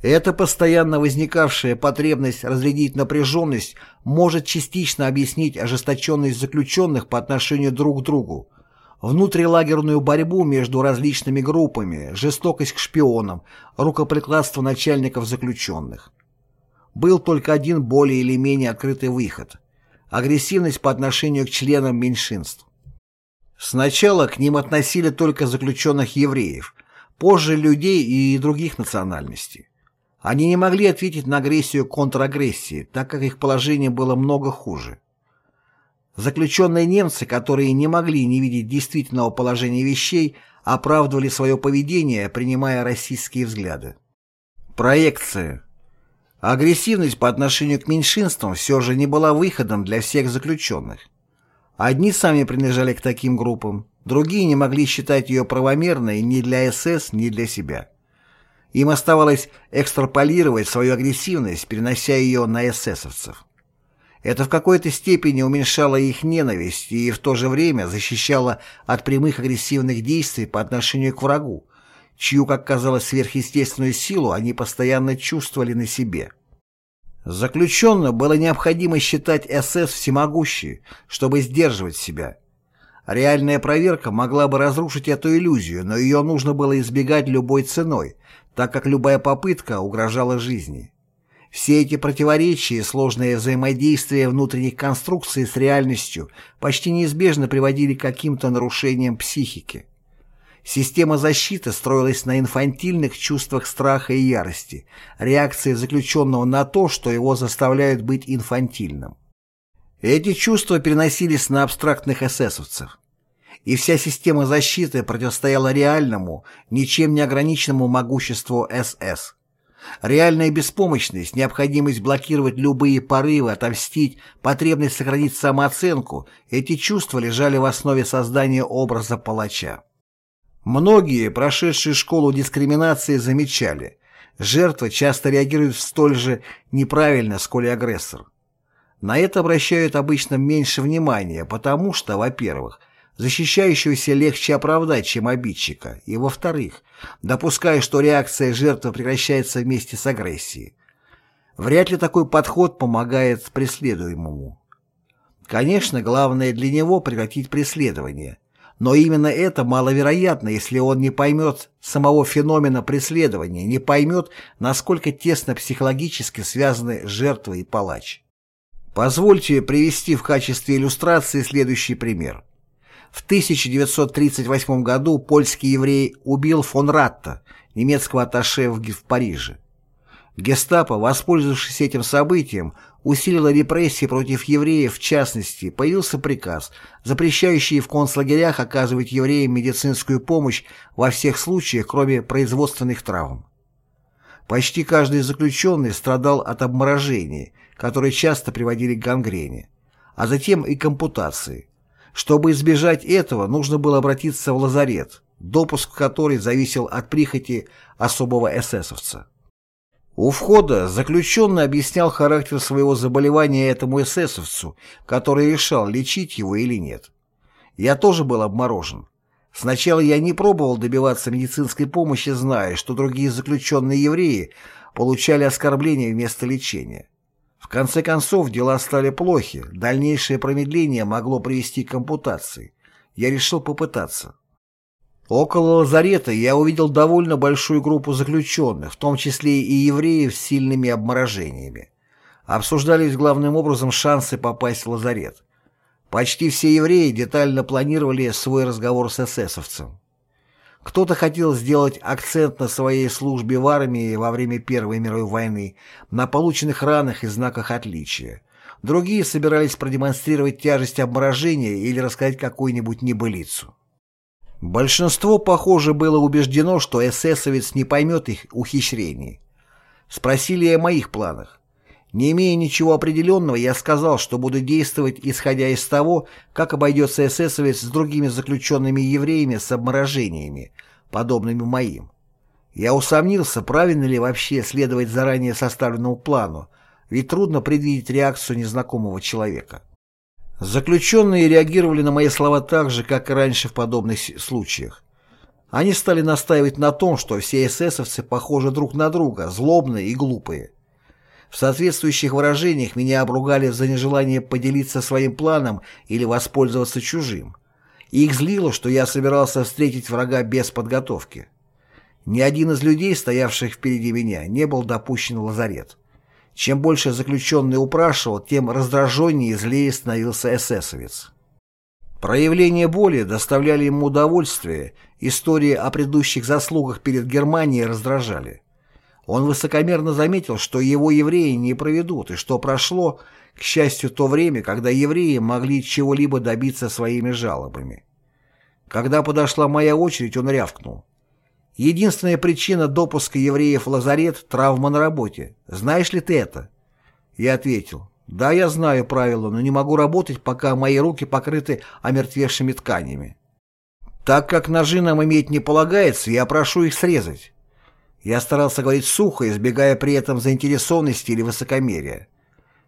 Эта постоянно возникавшая потребность разрядить напряженность может частично объяснить ожесточенность заключенных по отношению друг к другу, внутрилагерную борьбу между различными группами, жестокость к шпионам, рукоприкладство начальников заключенных. Был только один более или менее открытый выход – агрессивность по отношению к членам меньшинств. Сначала к ним относили только заключенных евреев, позже людей и других национальностей. Они не могли ответить на агрессию контрагрессии, так как их положение было много хуже. Заключенные немцы, которые не могли не видеть действительного положения вещей, оправдывали свое поведение, принимая российские взгляды. Проекция. Агрессивность по отношению к меньшинствам все же не была выходом для всех заключенных. Одни сами принадлежали к таким группам, другие не могли считать ее правомерной ни для СС, ни для себя. Им оставалось экстраполировать свою агрессивность, перенося ее на эсэсовцев. Это в какой-то степени уменьшало их ненависть и в то же время защищало от прямых агрессивных действий по отношению к врагу, чью, как казалось, сверхъестественную силу они постоянно чувствовали на себе. Заключенно было необходимо считать СС всемогущей, чтобы сдерживать себя. Реальная проверка могла бы разрушить эту иллюзию, но ее нужно было избегать любой ценой, так как любая попытка угрожала жизни. Все эти противоречия и сложное взаимодействие внутренних конструкций с реальностью почти неизбежно приводили к каким-то нарушениям психики. Система защиты строилась на инфантильных чувствах страха и ярости, реакции заключенного на то, что его заставляют быть инфантильным. Эти чувства переносились на абстрактных эсэсовцев. И вся система защиты противостояла реальному, ничем не ограниченному могуществу СС. Реальная беспомощность, необходимость блокировать любые порывы, отомстить, потребность сохранить самооценку – эти чувства лежали в основе создания образа палача. Многие, прошедшие школу дискриминации, замечали, жертва часто реагирует столь же неправильно, сколь и агрессор. На это обращают обычно меньше внимания, потому что, во-первых, защищающегося легче оправдать, чем обидчика, и, во-вторых, допуская, что реакция жертвы прекращается вместе с агрессией. Вряд ли такой подход помогает преследуемому. Конечно, главное для него прекратить преследование, но именно это маловероятно, если он не поймет самого феномена преследования, не поймет, насколько тесно психологически связаны жертва и палач. Позвольте привести в качестве иллюстрации следующий пример. В 1938 году польский еврей убил фон Ратта, немецкого атташе в, Париже. Гестапо, воспользовавшись этим событием, усилило репрессии против евреев, в частности, появился приказ, запрещающий в концлагерях оказывать евреям медицинскую помощь во всех случаях, кроме производственных травм. Почти каждый заключенный страдал от обморожения, которые часто приводили к гангрене, а затем и к ампутации. Чтобы избежать этого, нужно было обратиться в лазарет, допуск который зависел от прихоти особого эсэсовца. У входа заключенный объяснял характер своего заболевания этому эсэсовцу, который решал, лечить его или нет. Я тоже был обморожен. Сначала я не пробовал добиваться медицинской помощи, зная, что другие заключенные евреи получали оскорбления вместо лечения. В конце концов, дела стали плохи, дальнейшее промедление могло привести к ампутации. Я решил попытаться. Около лазарета я увидел довольно большую группу заключенных, в том числе и евреев с сильными обморожениями. Обсуждались главным образом шансы попасть в лазарет. Почти все евреи детально планировали свой разговор с эсэсовцем. Кто-то хотел сделать акцент на своей службе в армии во время Первой мировой войны, на полученных ранах и знаках отличия. Другие собирались продемонстрировать тяжесть обморожения или рассказать какую-нибудь небылицу. Большинство, похоже, было убеждено, что эсэсовец не поймет их ухищрений. Спросили о моих планах. Не имея ничего определенного, я сказал, что буду действовать, исходя из того, как обойдется эсэсовец с другими заключенными евреями с обморожениями, подобными моим. Я усомнился, правильно ли вообще следовать заранее составленному плану, ведь трудно предвидеть реакцию незнакомого человека. Заключенные реагировали на мои слова так же, как и раньше в подобных случаях. Они стали настаивать на том, что все эсэсовцы похожи друг на друга, злобные и глупые. В соответствующих выражениях меня обругали за нежелание поделиться своим планом или воспользоваться чужим. И их злило, что я собирался встретить врага без подготовки. Ни один из людей, стоявших впереди меня, не был допущен в лазарет. Чем больше заключенный упрашивал, тем раздраженнее и злее становился эсэсовец. Проявления боли доставляли ему удовольствие, истории о предыдущих заслугах перед Германией раздражали. Он высокомерно заметил, что его евреи не проведут, и что прошло, к счастью, то время, когда евреи могли чего-либо добиться своими жалобами. Когда подошла моя очередь, он рявкнул. Единственная причина допуска евреев в лазарет – травма на работе. Знаешь ли ты это? Я ответил. Да, я знаю правила, но не могу работать, пока мои руки покрыты омертвевшими тканями. Так как ножи нам иметь не полагается, я прошу их срезать. Я старался говорить сухо, избегая при этом заинтересованности или высокомерия.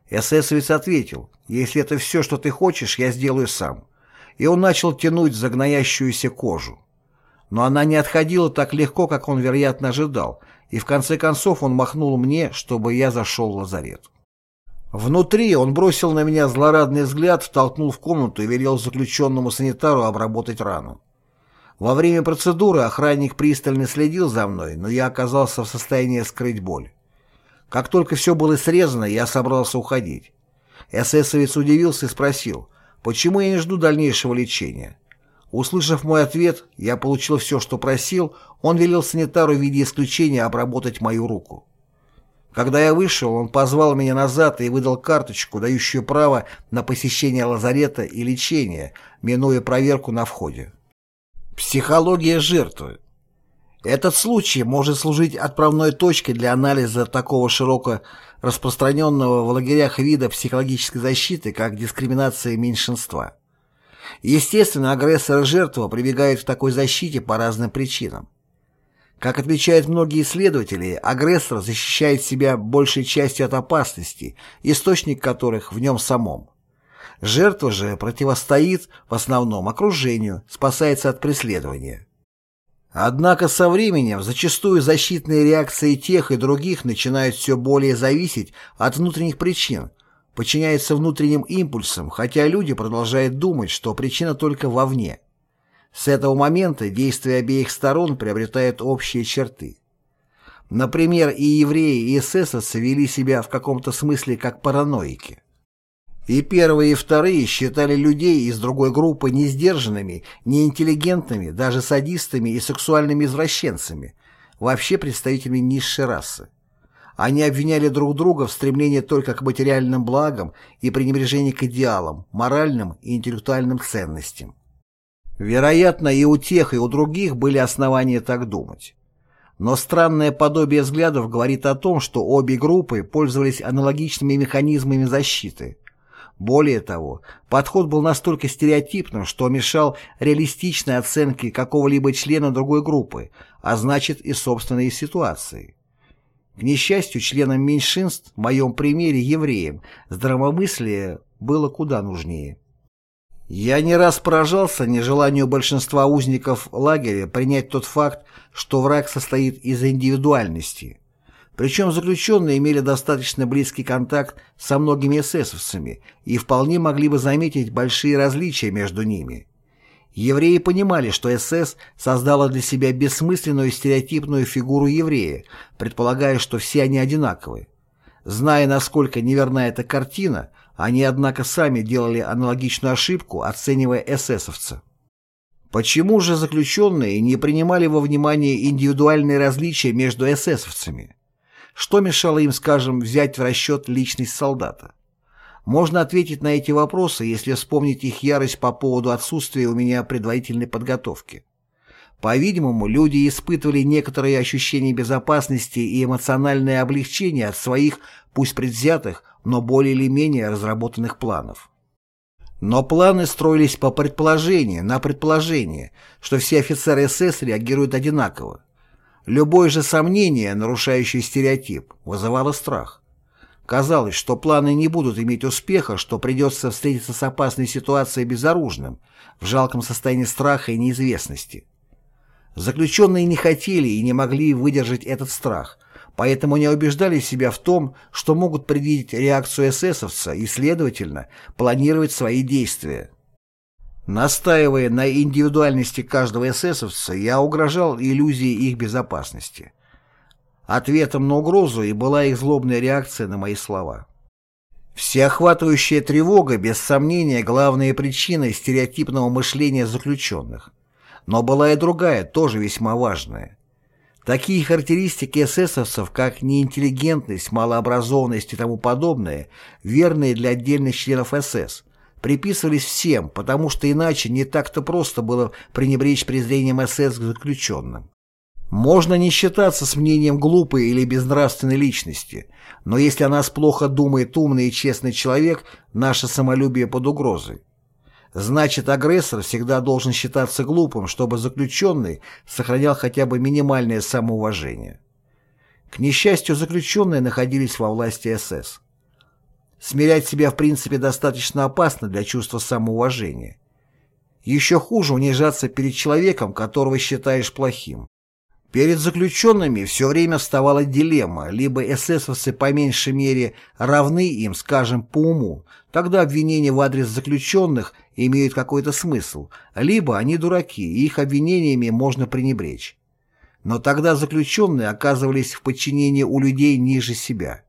Эсэсовец ответил, «Если это все, что ты хочешь, я сделаю сам». И он начал тянуть загноящуюся кожу. Но она не отходила так легко, как он, вероятно, ожидал, и в конце концов он махнул мне, чтобы я зашел в лазарет. Внутри он бросил на меня злорадный взгляд, втолкнул в комнату и велел заключенному санитару обработать рану. Во время процедуры охранник пристально следил за мной, но я оказался в состоянии скрыть боль. Как только все было срезано, я собрался уходить. Эсэсовец удивился и спросил, почему я не жду дальнейшего лечения. Услышав мой ответ, я получил все, что просил, он велел санитару в виде исключения обработать мою руку. Когда я вышел, он позвал меня назад и выдал карточку, дающую право на посещение лазарета и лечение, минуя проверку на входе. Психология жертвы. Этот случай может служить отправной точкой для анализа такого широко распространенного в лагерях вида психологической защиты, как дискриминация меньшинства. Естественно, агрессор и жертва прибегают к такой защите по разным причинам. Как отмечают многие исследователи, агрессор защищает себя большей частью от опасностей, источник которых в нем самом. Жертва же противостоит в основном окружению, спасается от преследования. Однако со временем зачастую защитные реакции тех и других начинают все более зависеть от внутренних причин, подчиняются внутренним импульсам, хотя люди продолжают думать, что причина только вовне. С этого момента действия обеих сторон приобретают общие черты. Например, и евреи, и эсэсовцы вели себя в каком-то смысле как параноики. И первые, и вторые считали людей из другой группы несдержанными, неинтеллигентными, даже садистами и сексуальными извращенцами, вообще представителями низшей расы. Они обвиняли друг друга в стремлении только к материальным благам и пренебрежении к идеалам, моральным и интеллектуальным ценностям. Вероятно, и у тех, и у других были основания так думать. Но странное подобие взглядов говорит о том, что обе группы пользовались аналогичными механизмами защиты – более того, подход был настолько стереотипным, что мешал реалистичной оценке какого-либо члена другой группы, а значит и собственной ситуации. К несчастью, членам меньшинств, в моем примере евреям, здравомыслие было куда нужнее. Я не раз поражался нежеланию большинства узников лагеря принять тот факт, что враг состоит из индивидуальности – причем заключенные имели достаточно близкий контакт со многими эсэсовцами и вполне могли бы заметить большие различия между ними. Евреи понимали, что СС создала для себя бессмысленную стереотипную фигуру еврея, предполагая, что все они одинаковы. Зная, насколько неверна эта картина, они, однако, сами делали аналогичную ошибку, оценивая эсэсовца. Почему же заключенные не принимали во внимание индивидуальные различия между эсэсовцами? Что мешало им, скажем, взять в расчет личность солдата? Можно ответить на эти вопросы, если вспомнить их ярость по поводу отсутствия у меня предварительной подготовки. По-видимому, люди испытывали некоторые ощущения безопасности и эмоциональное облегчение от своих, пусть предвзятых, но более или менее разработанных планов. Но планы строились по предположению, на предположение, что все офицеры СС реагируют одинаково. Любое же сомнение, нарушающее стереотип, вызывало страх. Казалось, что планы не будут иметь успеха, что придется встретиться с опасной ситуацией безоружным, в жалком состоянии страха и неизвестности. Заключенные не хотели и не могли выдержать этот страх, поэтому не убеждали себя в том, что могут предвидеть реакцию эсэсовца и, следовательно, планировать свои действия. Настаивая на индивидуальности каждого эсэсовца, я угрожал иллюзии их безопасности. Ответом на угрозу и была их злобная реакция на мои слова. Всеохватывающая тревога, без сомнения, главная причина стереотипного мышления заключенных. Но была и другая, тоже весьма важная. Такие характеристики эсэсовцев, как неинтеллигентность, малообразованность и тому подобное, верные для отдельных членов СС, приписывались всем, потому что иначе не так-то просто было пренебречь презрением СС к заключенным. Можно не считаться с мнением глупой или безнравственной личности, но если о нас плохо думает умный и честный человек, наше самолюбие под угрозой. Значит, агрессор всегда должен считаться глупым, чтобы заключенный сохранял хотя бы минимальное самоуважение. К несчастью, заключенные находились во власти СС. Смирять себя в принципе достаточно опасно для чувства самоуважения. Еще хуже унижаться перед человеком, которого считаешь плохим. Перед заключенными все время вставала дилемма, либо эсэсовцы по меньшей мере равны им, скажем, по уму, тогда обвинения в адрес заключенных имеют какой-то смысл, либо они дураки, и их обвинениями можно пренебречь. Но тогда заключенные оказывались в подчинении у людей ниже себя.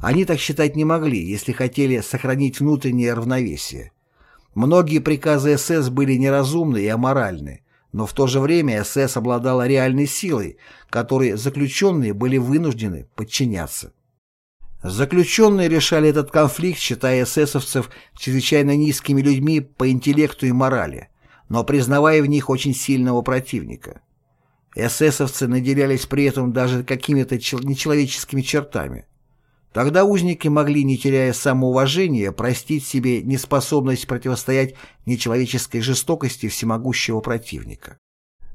Они так считать не могли, если хотели сохранить внутреннее равновесие. Многие приказы СС были неразумны и аморальны, но в то же время СС обладала реальной силой, которой заключенные были вынуждены подчиняться. Заключенные решали этот конфликт, считая эсэсовцев чрезвычайно низкими людьми по интеллекту и морали, но признавая в них очень сильного противника. Эсэсовцы наделялись при этом даже какими-то нечеловеческими чертами. Тогда узники могли, не теряя самоуважения, простить себе неспособность противостоять нечеловеческой жестокости всемогущего противника.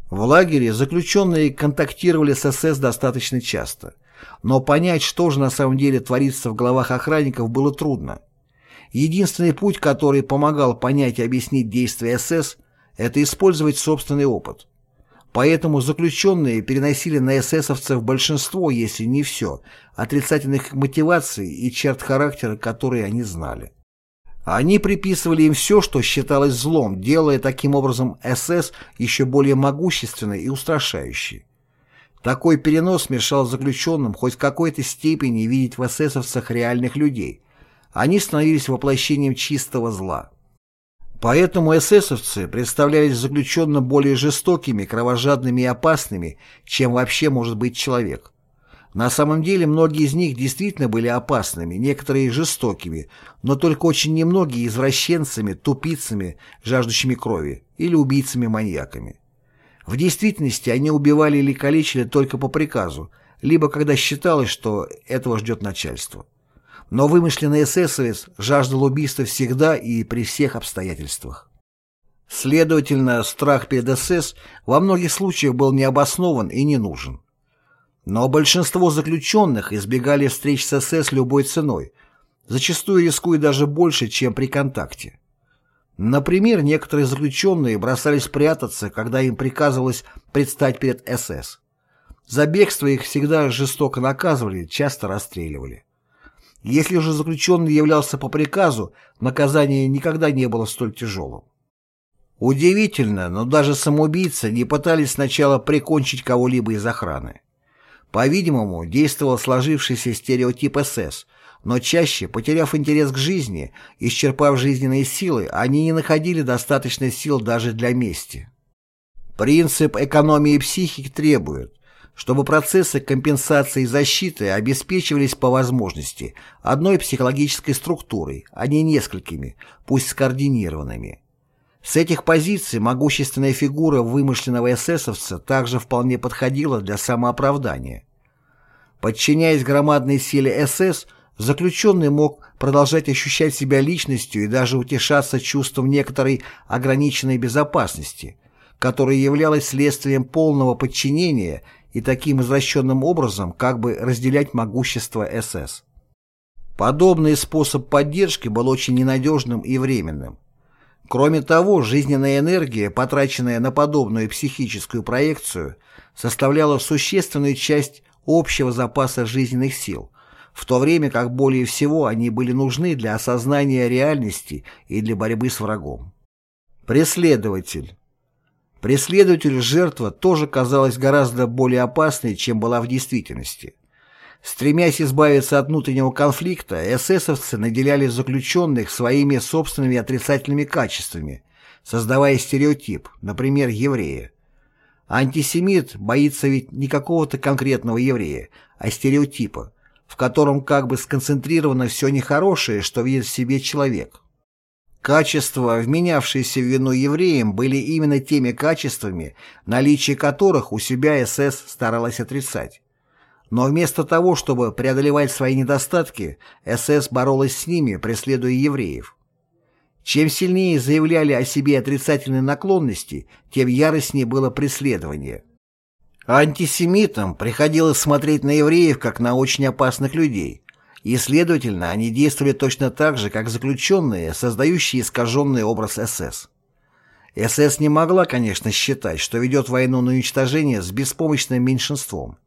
В лагере заключенные контактировали с СС достаточно часто, но понять, что же на самом деле творится в головах охранников, было трудно. Единственный путь, который помогал понять и объяснить действия СС, это использовать собственный опыт. Поэтому заключенные переносили на эсэсовцев большинство, если не все, отрицательных мотиваций и черт характера, которые они знали. Они приписывали им все, что считалось злом, делая таким образом СС еще более могущественной и устрашающей. Такой перенос мешал заключенным хоть в какой-то степени видеть в эсэсовцах реальных людей. Они становились воплощением чистого зла. Поэтому эсэсовцы представлялись заключенным более жестокими, кровожадными и опасными, чем вообще может быть человек. На самом деле многие из них действительно были опасными, некоторые жестокими, но только очень немногие извращенцами, тупицами, жаждущими крови или убийцами-маньяками. В действительности они убивали или калечили только по приказу, либо когда считалось, что этого ждет начальство. Но вымышленный эсэсовец жаждал убийства всегда и при всех обстоятельствах. Следовательно, страх перед СС во многих случаях был необоснован и не нужен. Но большинство заключенных избегали встреч с СС любой ценой, зачастую рискуя даже больше, чем при контакте. Например, некоторые заключенные бросались прятаться, когда им приказывалось предстать перед СС. За бегство их всегда жестоко наказывали, часто расстреливали. Если же заключенный являлся по приказу, наказание никогда не было столь тяжелым. Удивительно, но даже самоубийцы не пытались сначала прикончить кого-либо из охраны. По-видимому, действовал сложившийся стереотип СС, но чаще, потеряв интерес к жизни, исчерпав жизненные силы, они не находили достаточно сил даже для мести. Принцип экономии психики требует, чтобы процессы компенсации и защиты обеспечивались по возможности одной психологической структурой, а не несколькими, пусть скоординированными. С этих позиций могущественная фигура вымышленного эсэсовца также вполне подходила для самооправдания. Подчиняясь громадной силе СС, заключенный мог продолжать ощущать себя личностью и даже утешаться чувством некоторой ограниченной безопасности, которая являлась следствием полного подчинения и таким извращенным образом как бы разделять могущество СС. Подобный способ поддержки был очень ненадежным и временным. Кроме того, жизненная энергия, потраченная на подобную психическую проекцию, составляла существенную часть общего запаса жизненных сил, в то время как более всего они были нужны для осознания реальности и для борьбы с врагом. Преследователь Преследователь жертва тоже казалась гораздо более опасной, чем была в действительности. Стремясь избавиться от внутреннего конфликта, эсэсовцы наделяли заключенных своими собственными отрицательными качествами, создавая стереотип, например, еврея. Антисемит боится ведь не какого-то конкретного еврея, а стереотипа, в котором как бы сконцентрировано все нехорошее, что видит в себе человек. Качества, вменявшиеся в вину евреям, были именно теми качествами, наличие которых у себя СС старалась отрицать. Но вместо того, чтобы преодолевать свои недостатки, СС боролась с ними, преследуя евреев. Чем сильнее заявляли о себе отрицательные наклонности, тем яростнее было преследование. Антисемитам приходилось смотреть на евреев как на очень опасных людей, и, следовательно, они действовали точно так же, как заключенные, создающие искаженный образ СС. СС не могла, конечно, считать, что ведет войну на уничтожение с беспомощным меньшинством.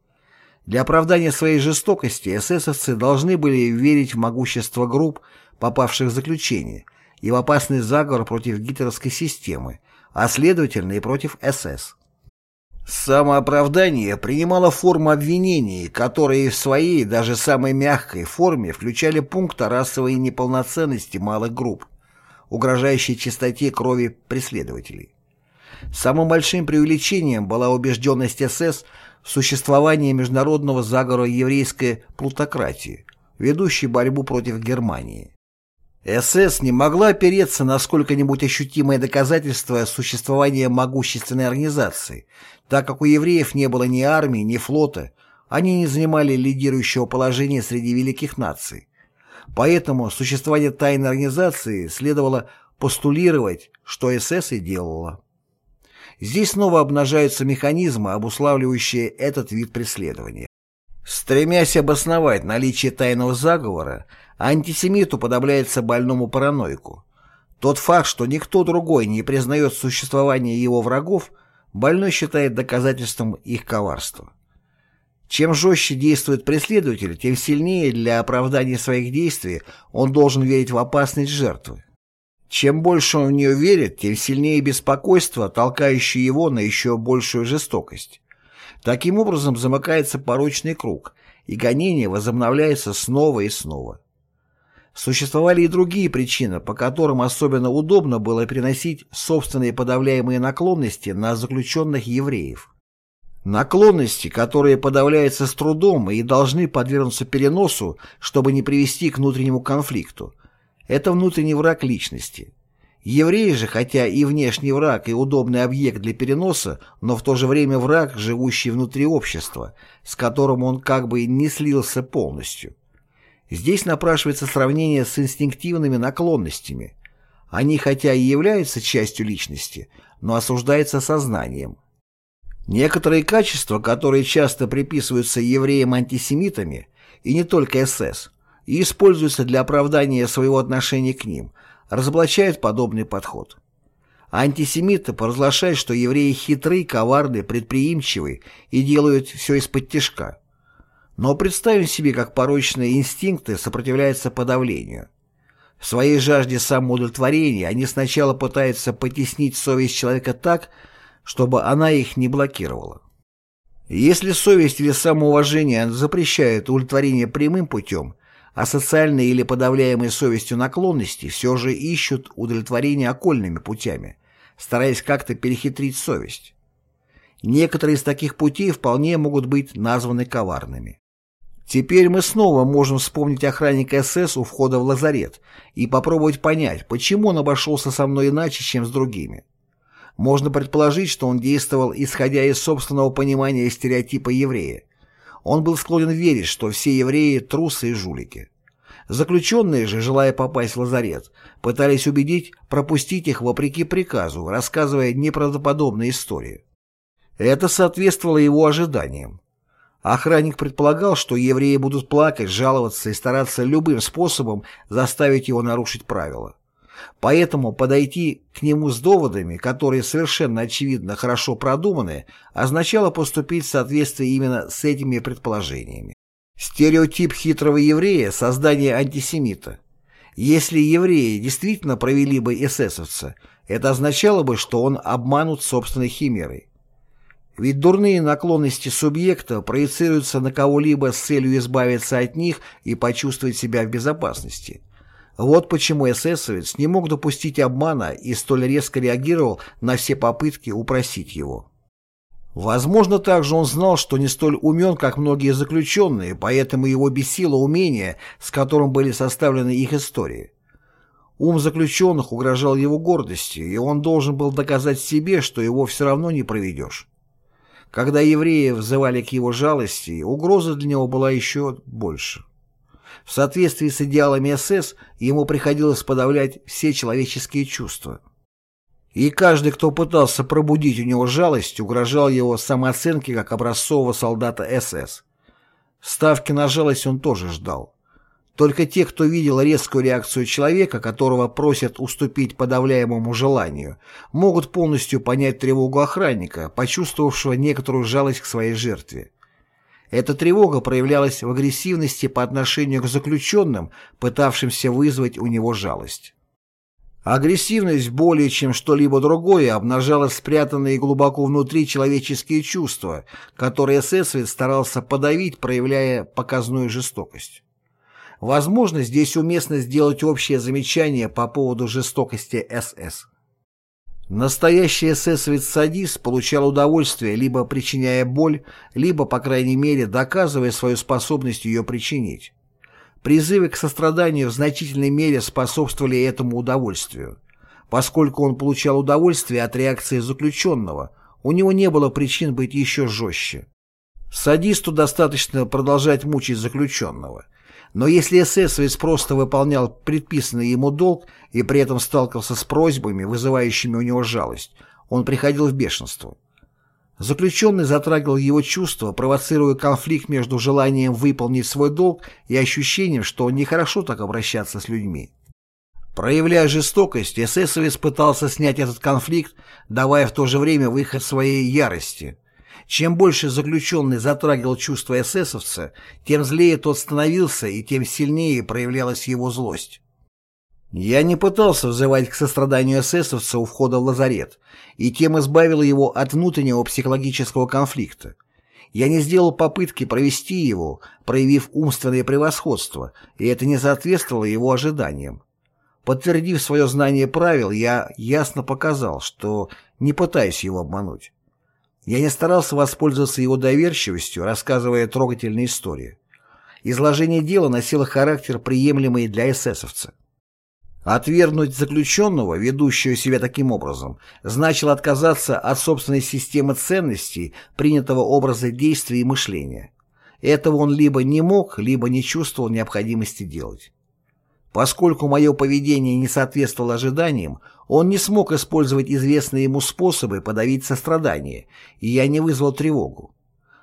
Для оправдания своей жестокости эсэсовцы должны были верить в могущество групп, попавших в заключение, и в опасный заговор против гитлеровской системы, а следовательно и против СС. Самооправдание принимало форму обвинений, которые в своей, даже самой мягкой форме включали пункт о расовой неполноценности малых групп, угрожающей чистоте крови преследователей. Самым большим преувеличением была убежденность СС в существовании международного заговора еврейской плутократии, ведущей борьбу против Германии. СС не могла опереться на сколько-нибудь ощутимое доказательство существования могущественной организации, так как у евреев не было ни армии, ни флота, они не занимали лидирующего положения среди великих наций. Поэтому существование тайной организации следовало постулировать, что СС и делала. Здесь снова обнажаются механизмы, обуславливающие этот вид преследования. Стремясь обосновать наличие тайного заговора, Антисемиту подобляется больному параноику. Тот факт, что никто другой не признает существование его врагов, больной считает доказательством их коварства. Чем жестче действует преследователь, тем сильнее для оправдания своих действий он должен верить в опасность жертвы. Чем больше он в нее верит, тем сильнее беспокойство, толкающее его на еще большую жестокость. Таким образом замыкается порочный круг, и гонение возобновляется снова и снова. Существовали и другие причины, по которым особенно удобно было переносить собственные подавляемые наклонности на заключенных евреев. Наклонности, которые подавляются с трудом и должны подвергнуться переносу, чтобы не привести к внутреннему конфликту. Это внутренний враг личности. Еврей же, хотя и внешний враг, и удобный объект для переноса, но в то же время враг, живущий внутри общества, с которым он как бы не слился полностью. Здесь напрашивается сравнение с инстинктивными наклонностями. Они хотя и являются частью личности, но осуждаются сознанием. Некоторые качества, которые часто приписываются евреям-антисемитами, и не только СС, и используются для оправдания своего отношения к ним, разоблачают подобный подход. Антисемиты поразглашают, что евреи хитры, коварны, предприимчивы и делают все из-под тяжка. Но представим себе, как порочные инстинкты сопротивляются подавлению. В своей жажде самоудовлетворения они сначала пытаются потеснить совесть человека так, чтобы она их не блокировала. Если совесть или самоуважение запрещают удовлетворение прямым путем, а социальные или подавляемые совестью наклонности все же ищут удовлетворение окольными путями, стараясь как-то перехитрить совесть. Некоторые из таких путей вполне могут быть названы коварными. Теперь мы снова можем вспомнить охранника СС у входа в лазарет и попробовать понять, почему он обошелся со мной иначе, чем с другими. Можно предположить, что он действовал, исходя из собственного понимания стереотипа еврея. Он был склонен верить, что все евреи – трусы и жулики. Заключенные же, желая попасть в лазарет, пытались убедить пропустить их вопреки приказу, рассказывая неправдоподобные истории. Это соответствовало его ожиданиям. Охранник предполагал, что евреи будут плакать, жаловаться и стараться любым способом заставить его нарушить правила. Поэтому подойти к нему с доводами, которые совершенно очевидно хорошо продуманы, означало поступить в соответствии именно с этими предположениями. Стереотип хитрого еврея – создание антисемита. Если евреи действительно провели бы эсэсовца, это означало бы, что он обманут собственной химерой. Ведь дурные наклонности субъекта проецируются на кого-либо с целью избавиться от них и почувствовать себя в безопасности. Вот почему эсэсовец не мог допустить обмана и столь резко реагировал на все попытки упросить его. Возможно, также он знал, что не столь умен, как многие заключенные, поэтому его бесило умение, с которым были составлены их истории. Ум заключенных угрожал его гордости, и он должен был доказать себе, что его все равно не проведешь. Когда евреи взывали к его жалости, угроза для него была еще больше. В соответствии с идеалами СС ему приходилось подавлять все человеческие чувства. И каждый, кто пытался пробудить у него жалость, угрожал его самооценке как образцового солдата СС. Ставки на жалость он тоже ждал. Только те, кто видел резкую реакцию человека, которого просят уступить подавляемому желанию, могут полностью понять тревогу охранника, почувствовавшего некоторую жалость к своей жертве. Эта тревога проявлялась в агрессивности по отношению к заключенным, пытавшимся вызвать у него жалость. Агрессивность более чем что-либо другое обнажала спрятанные глубоко внутри человеческие чувства, которые эсэсовец старался подавить, проявляя показную жестокость. Возможно, здесь уместно сделать общее замечание по поводу жестокости СС. Настоящий эсэсовец-садист получал удовольствие, либо причиняя боль, либо, по крайней мере, доказывая свою способность ее причинить. Призывы к состраданию в значительной мере способствовали этому удовольствию. Поскольку он получал удовольствие от реакции заключенного, у него не было причин быть еще жестче. Садисту достаточно продолжать мучить заключенного. Но если эсэсовец просто выполнял предписанный ему долг и при этом сталкивался с просьбами, вызывающими у него жалость, он приходил в бешенство. Заключенный затрагивал его чувства, провоцируя конфликт между желанием выполнить свой долг и ощущением, что нехорошо так обращаться с людьми. Проявляя жестокость, эсэсовец пытался снять этот конфликт, давая в то же время выход своей ярости. Чем больше заключенный затрагивал чувства эсэсовца, тем злее тот становился и тем сильнее проявлялась его злость. Я не пытался взывать к состраданию эсэсовца у входа в лазарет, и тем избавил его от внутреннего психологического конфликта. Я не сделал попытки провести его, проявив умственное превосходство, и это не соответствовало его ожиданиям. Подтвердив свое знание правил, я ясно показал, что не пытаюсь его обмануть. Я не старался воспользоваться его доверчивостью, рассказывая трогательные истории. Изложение дела носило характер, приемлемый для эсэсовца. Отвергнуть заключенного, ведущего себя таким образом, значило отказаться от собственной системы ценностей, принятого образа действия и мышления. Этого он либо не мог, либо не чувствовал необходимости делать. Поскольку мое поведение не соответствовало ожиданиям, он не смог использовать известные ему способы подавить сострадание, и я не вызвал тревогу.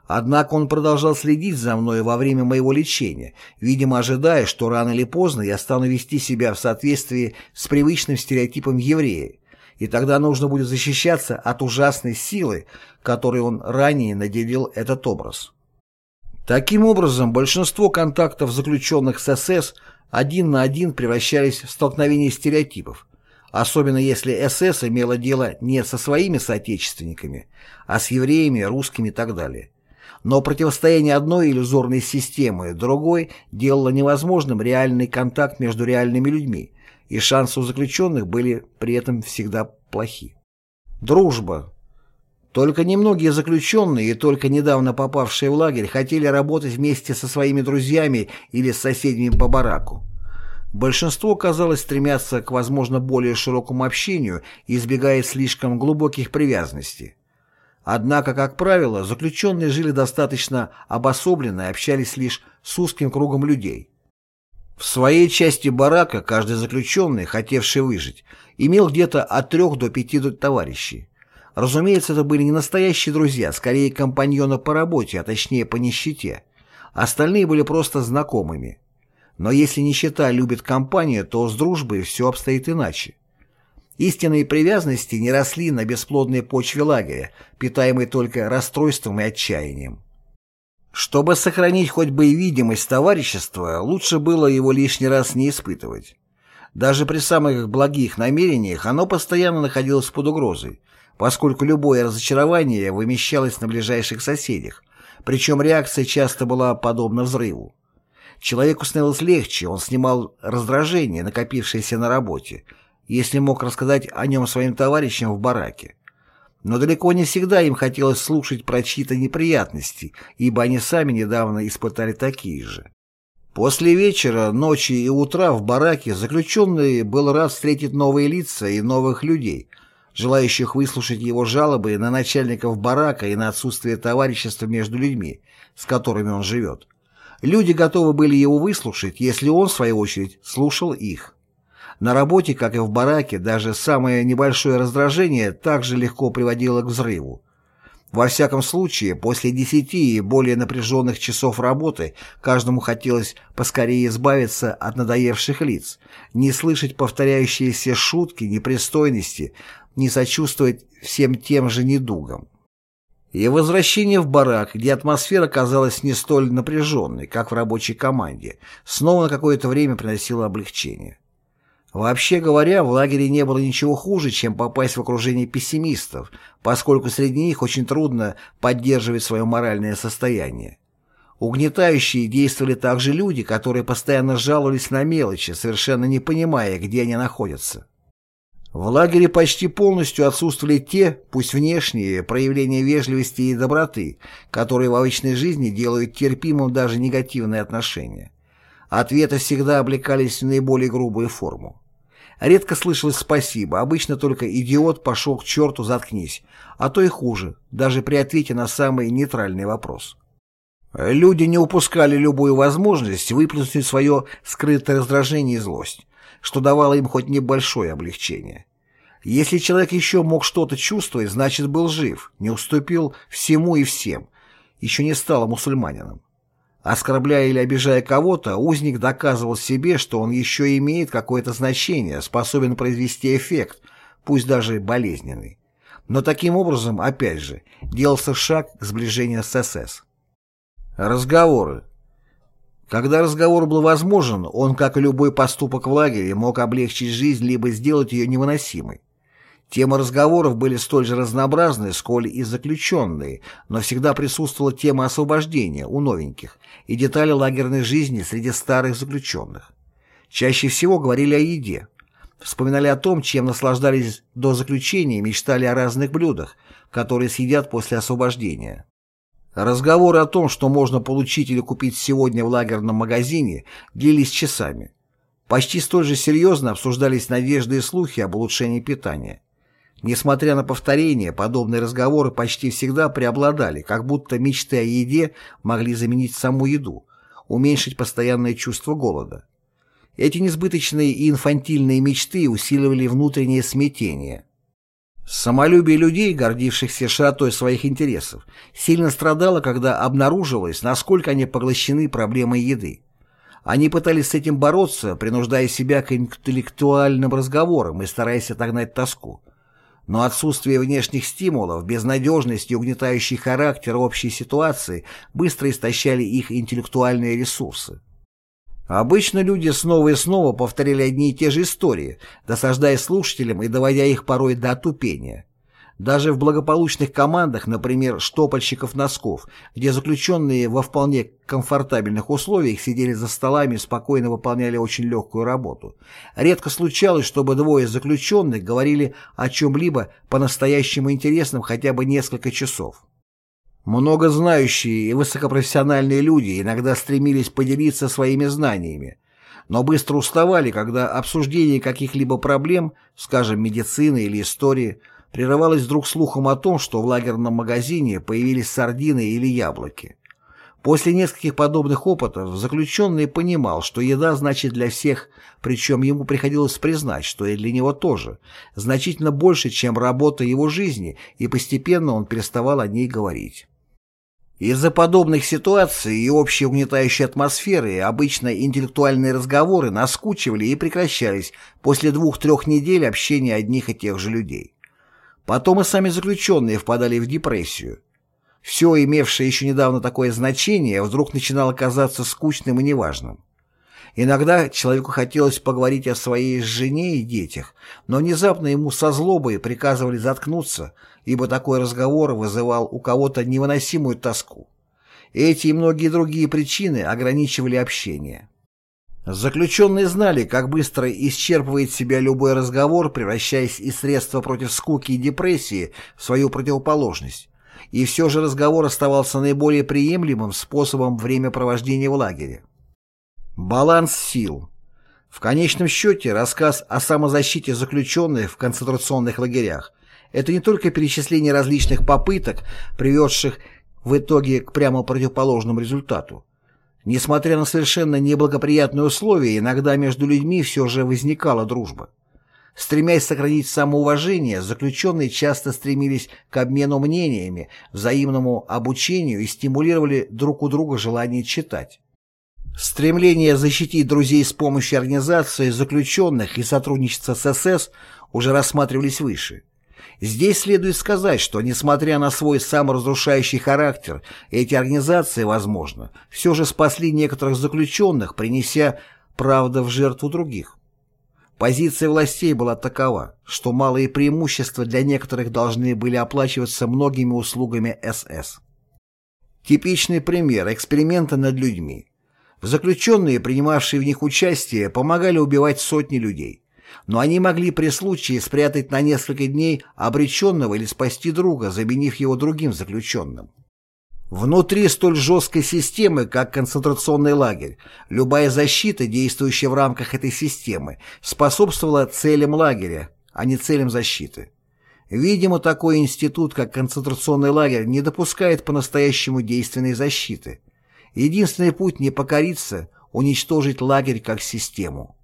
Однако он продолжал следить за мной во время моего лечения, видимо ожидая, что рано или поздно я стану вести себя в соответствии с привычным стереотипом еврея, и тогда нужно будет защищаться от ужасной силы, которой он ранее наделил этот образ. Таким образом, большинство контактов заключенных с СС один на один превращались в столкновение стереотипов, особенно если СС имело дело не со своими соотечественниками, а с евреями, русскими и так далее. Но противостояние одной иллюзорной системы другой делало невозможным реальный контакт между реальными людьми, и шансы у заключенных были при этом всегда плохи. Дружба. Только немногие заключенные и только недавно попавшие в лагерь хотели работать вместе со своими друзьями или с соседями по бараку. Большинство, казалось, стремятся к, возможно, более широкому общению и избегает слишком глубоких привязанностей. Однако, как правило, заключенные жили достаточно обособленно и общались лишь с узким кругом людей. В своей части барака каждый заключенный, хотевший выжить, имел где-то от трех до пяти товарищей. Разумеется, это были не настоящие друзья, скорее компаньоны по работе, а точнее по нищете. Остальные были просто знакомыми. Но если нищета любит компанию, то с дружбой все обстоит иначе. Истинные привязанности не росли на бесплодной почве лагеря, питаемой только расстройством и отчаянием. Чтобы сохранить хоть бы и видимость товарищества, лучше было его лишний раз не испытывать. Даже при самых благих намерениях оно постоянно находилось под угрозой, поскольку любое разочарование вымещалось на ближайших соседях, причем реакция часто была подобна взрыву. Человеку становилось легче, он снимал раздражение, накопившееся на работе, если мог рассказать о нем своим товарищам в бараке. Но далеко не всегда им хотелось слушать про чьи-то неприятности, ибо они сами недавно испытали такие же. После вечера, ночи и утра в бараке заключенный был рад встретить новые лица и новых людей, желающих выслушать его жалобы на начальников барака и на отсутствие товарищества между людьми, с которыми он живет. Люди готовы были его выслушать, если он, в свою очередь, слушал их. На работе, как и в бараке, даже самое небольшое раздражение также легко приводило к взрыву. Во всяком случае, после десяти и более напряженных часов работы каждому хотелось поскорее избавиться от надоевших лиц, не слышать повторяющиеся шутки, непристойности, не сочувствовать всем тем же недугам. И возвращение в барак, где атмосфера казалась не столь напряженной, как в рабочей команде, снова на какое-то время приносило облегчение. Вообще говоря, в лагере не было ничего хуже, чем попасть в окружение пессимистов, поскольку среди них очень трудно поддерживать свое моральное состояние. Угнетающие действовали также люди, которые постоянно жаловались на мелочи, совершенно не понимая, где они находятся. В лагере почти полностью отсутствовали те, пусть внешние, проявления вежливости и доброты, которые в обычной жизни делают терпимым даже негативные отношения. Ответы всегда облекались в наиболее грубую форму. Редко слышалось «спасибо», обычно только «идиот, пошел к черту, заткнись», а то и хуже, даже при ответе на самый нейтральный вопрос. Люди не упускали любую возможность выплеснуть свое скрытое раздражение и злость, что давало им хоть небольшое облегчение. Если человек еще мог что-то чувствовать, значит был жив, не уступил всему и всем, еще не стал мусульманином. Оскорбляя или обижая кого-то, узник доказывал себе, что он еще имеет какое-то значение, способен произвести эффект, пусть даже болезненный. Но таким образом, опять же, делался шаг к сближению с СС. Разговоры. Когда разговор был возможен, он, как и любой поступок в лагере, мог облегчить жизнь либо сделать ее невыносимой. Темы разговоров были столь же разнообразны, сколь и заключенные, но всегда присутствовала тема освобождения у новеньких и детали лагерной жизни среди старых заключенных. Чаще всего говорили о еде. Вспоминали о том, чем наслаждались до заключения и мечтали о разных блюдах, которые съедят после освобождения. Разговоры о том, что можно получить или купить сегодня в лагерном магазине, длились часами. Почти столь же серьезно обсуждались надежды и слухи об улучшении питания. Несмотря на повторения, подобные разговоры почти всегда преобладали, как будто мечты о еде могли заменить саму еду, уменьшить постоянное чувство голода. Эти несбыточные и инфантильные мечты усиливали внутреннее смятение. Самолюбие людей, гордившихся широтой своих интересов, сильно страдало, когда обнаруживалось, насколько они поглощены проблемой еды. Они пытались с этим бороться, принуждая себя к интеллектуальным разговорам и стараясь отогнать тоску. Но отсутствие внешних стимулов, безнадежность и угнетающий характер общей ситуации быстро истощали их интеллектуальные ресурсы. Обычно люди снова и снова повторяли одни и те же истории, досаждая слушателям и доводя их порой до отупения. Даже в благополучных командах, например, штопальщиков носков, где заключенные во вполне комфортабельных условиях сидели за столами и спокойно выполняли очень легкую работу, редко случалось, чтобы двое заключенных говорили о чем-либо по-настоящему интересном хотя бы несколько часов. Много знающие и высокопрофессиональные люди иногда стремились поделиться своими знаниями, но быстро уставали, когда обсуждение каких-либо проблем, скажем, медицины или истории – прерывалось вдруг слухом о том, что в лагерном магазине появились сардины или яблоки. После нескольких подобных опытов заключенный понимал, что еда значит для всех, причем ему приходилось признать, что и для него тоже, значительно больше, чем работа его жизни, и постепенно он переставал о ней говорить. Из-за подобных ситуаций и общей угнетающей атмосферы обычно интеллектуальные разговоры наскучивали и прекращались после двух-трех недель общения одних и тех же людей. Потом и сами заключенные впадали в депрессию. Все, имевшее еще недавно такое значение, вдруг начинало казаться скучным и неважным. Иногда человеку хотелось поговорить о своей жене и детях, но внезапно ему со злобой приказывали заткнуться, ибо такой разговор вызывал у кого-то невыносимую тоску. Эти и многие другие причины ограничивали общение. Заключенные знали, как быстро исчерпывает себя любой разговор, превращаясь из средства против скуки и депрессии в свою противоположность. И все же разговор оставался наиболее приемлемым способом времяпровождения в лагере. Баланс сил. В конечном счете, рассказ о самозащите заключенных в концентрационных лагерях – это не только перечисление различных попыток, приведших в итоге к прямо противоположному результату. Несмотря на совершенно неблагоприятные условия, иногда между людьми все же возникала дружба. Стремясь сохранить самоуважение, заключенные часто стремились к обмену мнениями, взаимному обучению и стимулировали друг у друга желание читать. Стремление защитить друзей с помощью организации заключенных и сотрудничества с СС уже рассматривались выше. Здесь следует сказать, что, несмотря на свой саморазрушающий характер, эти организации, возможно, все же спасли некоторых заключенных, принеся правда в жертву других. Позиция властей была такова, что малые преимущества для некоторых должны были оплачиваться многими услугами СС. Типичный пример эксперимента над людьми. Заключенные, принимавшие в них участие, помогали убивать сотни людей но они могли при случае спрятать на несколько дней обреченного или спасти друга, заменив его другим заключенным. Внутри столь жесткой системы, как концентрационный лагерь, любая защита, действующая в рамках этой системы, способствовала целям лагеря, а не целям защиты. Видимо, такой институт, как концентрационный лагерь, не допускает по-настоящему действенной защиты. Единственный путь не покориться – уничтожить лагерь как систему.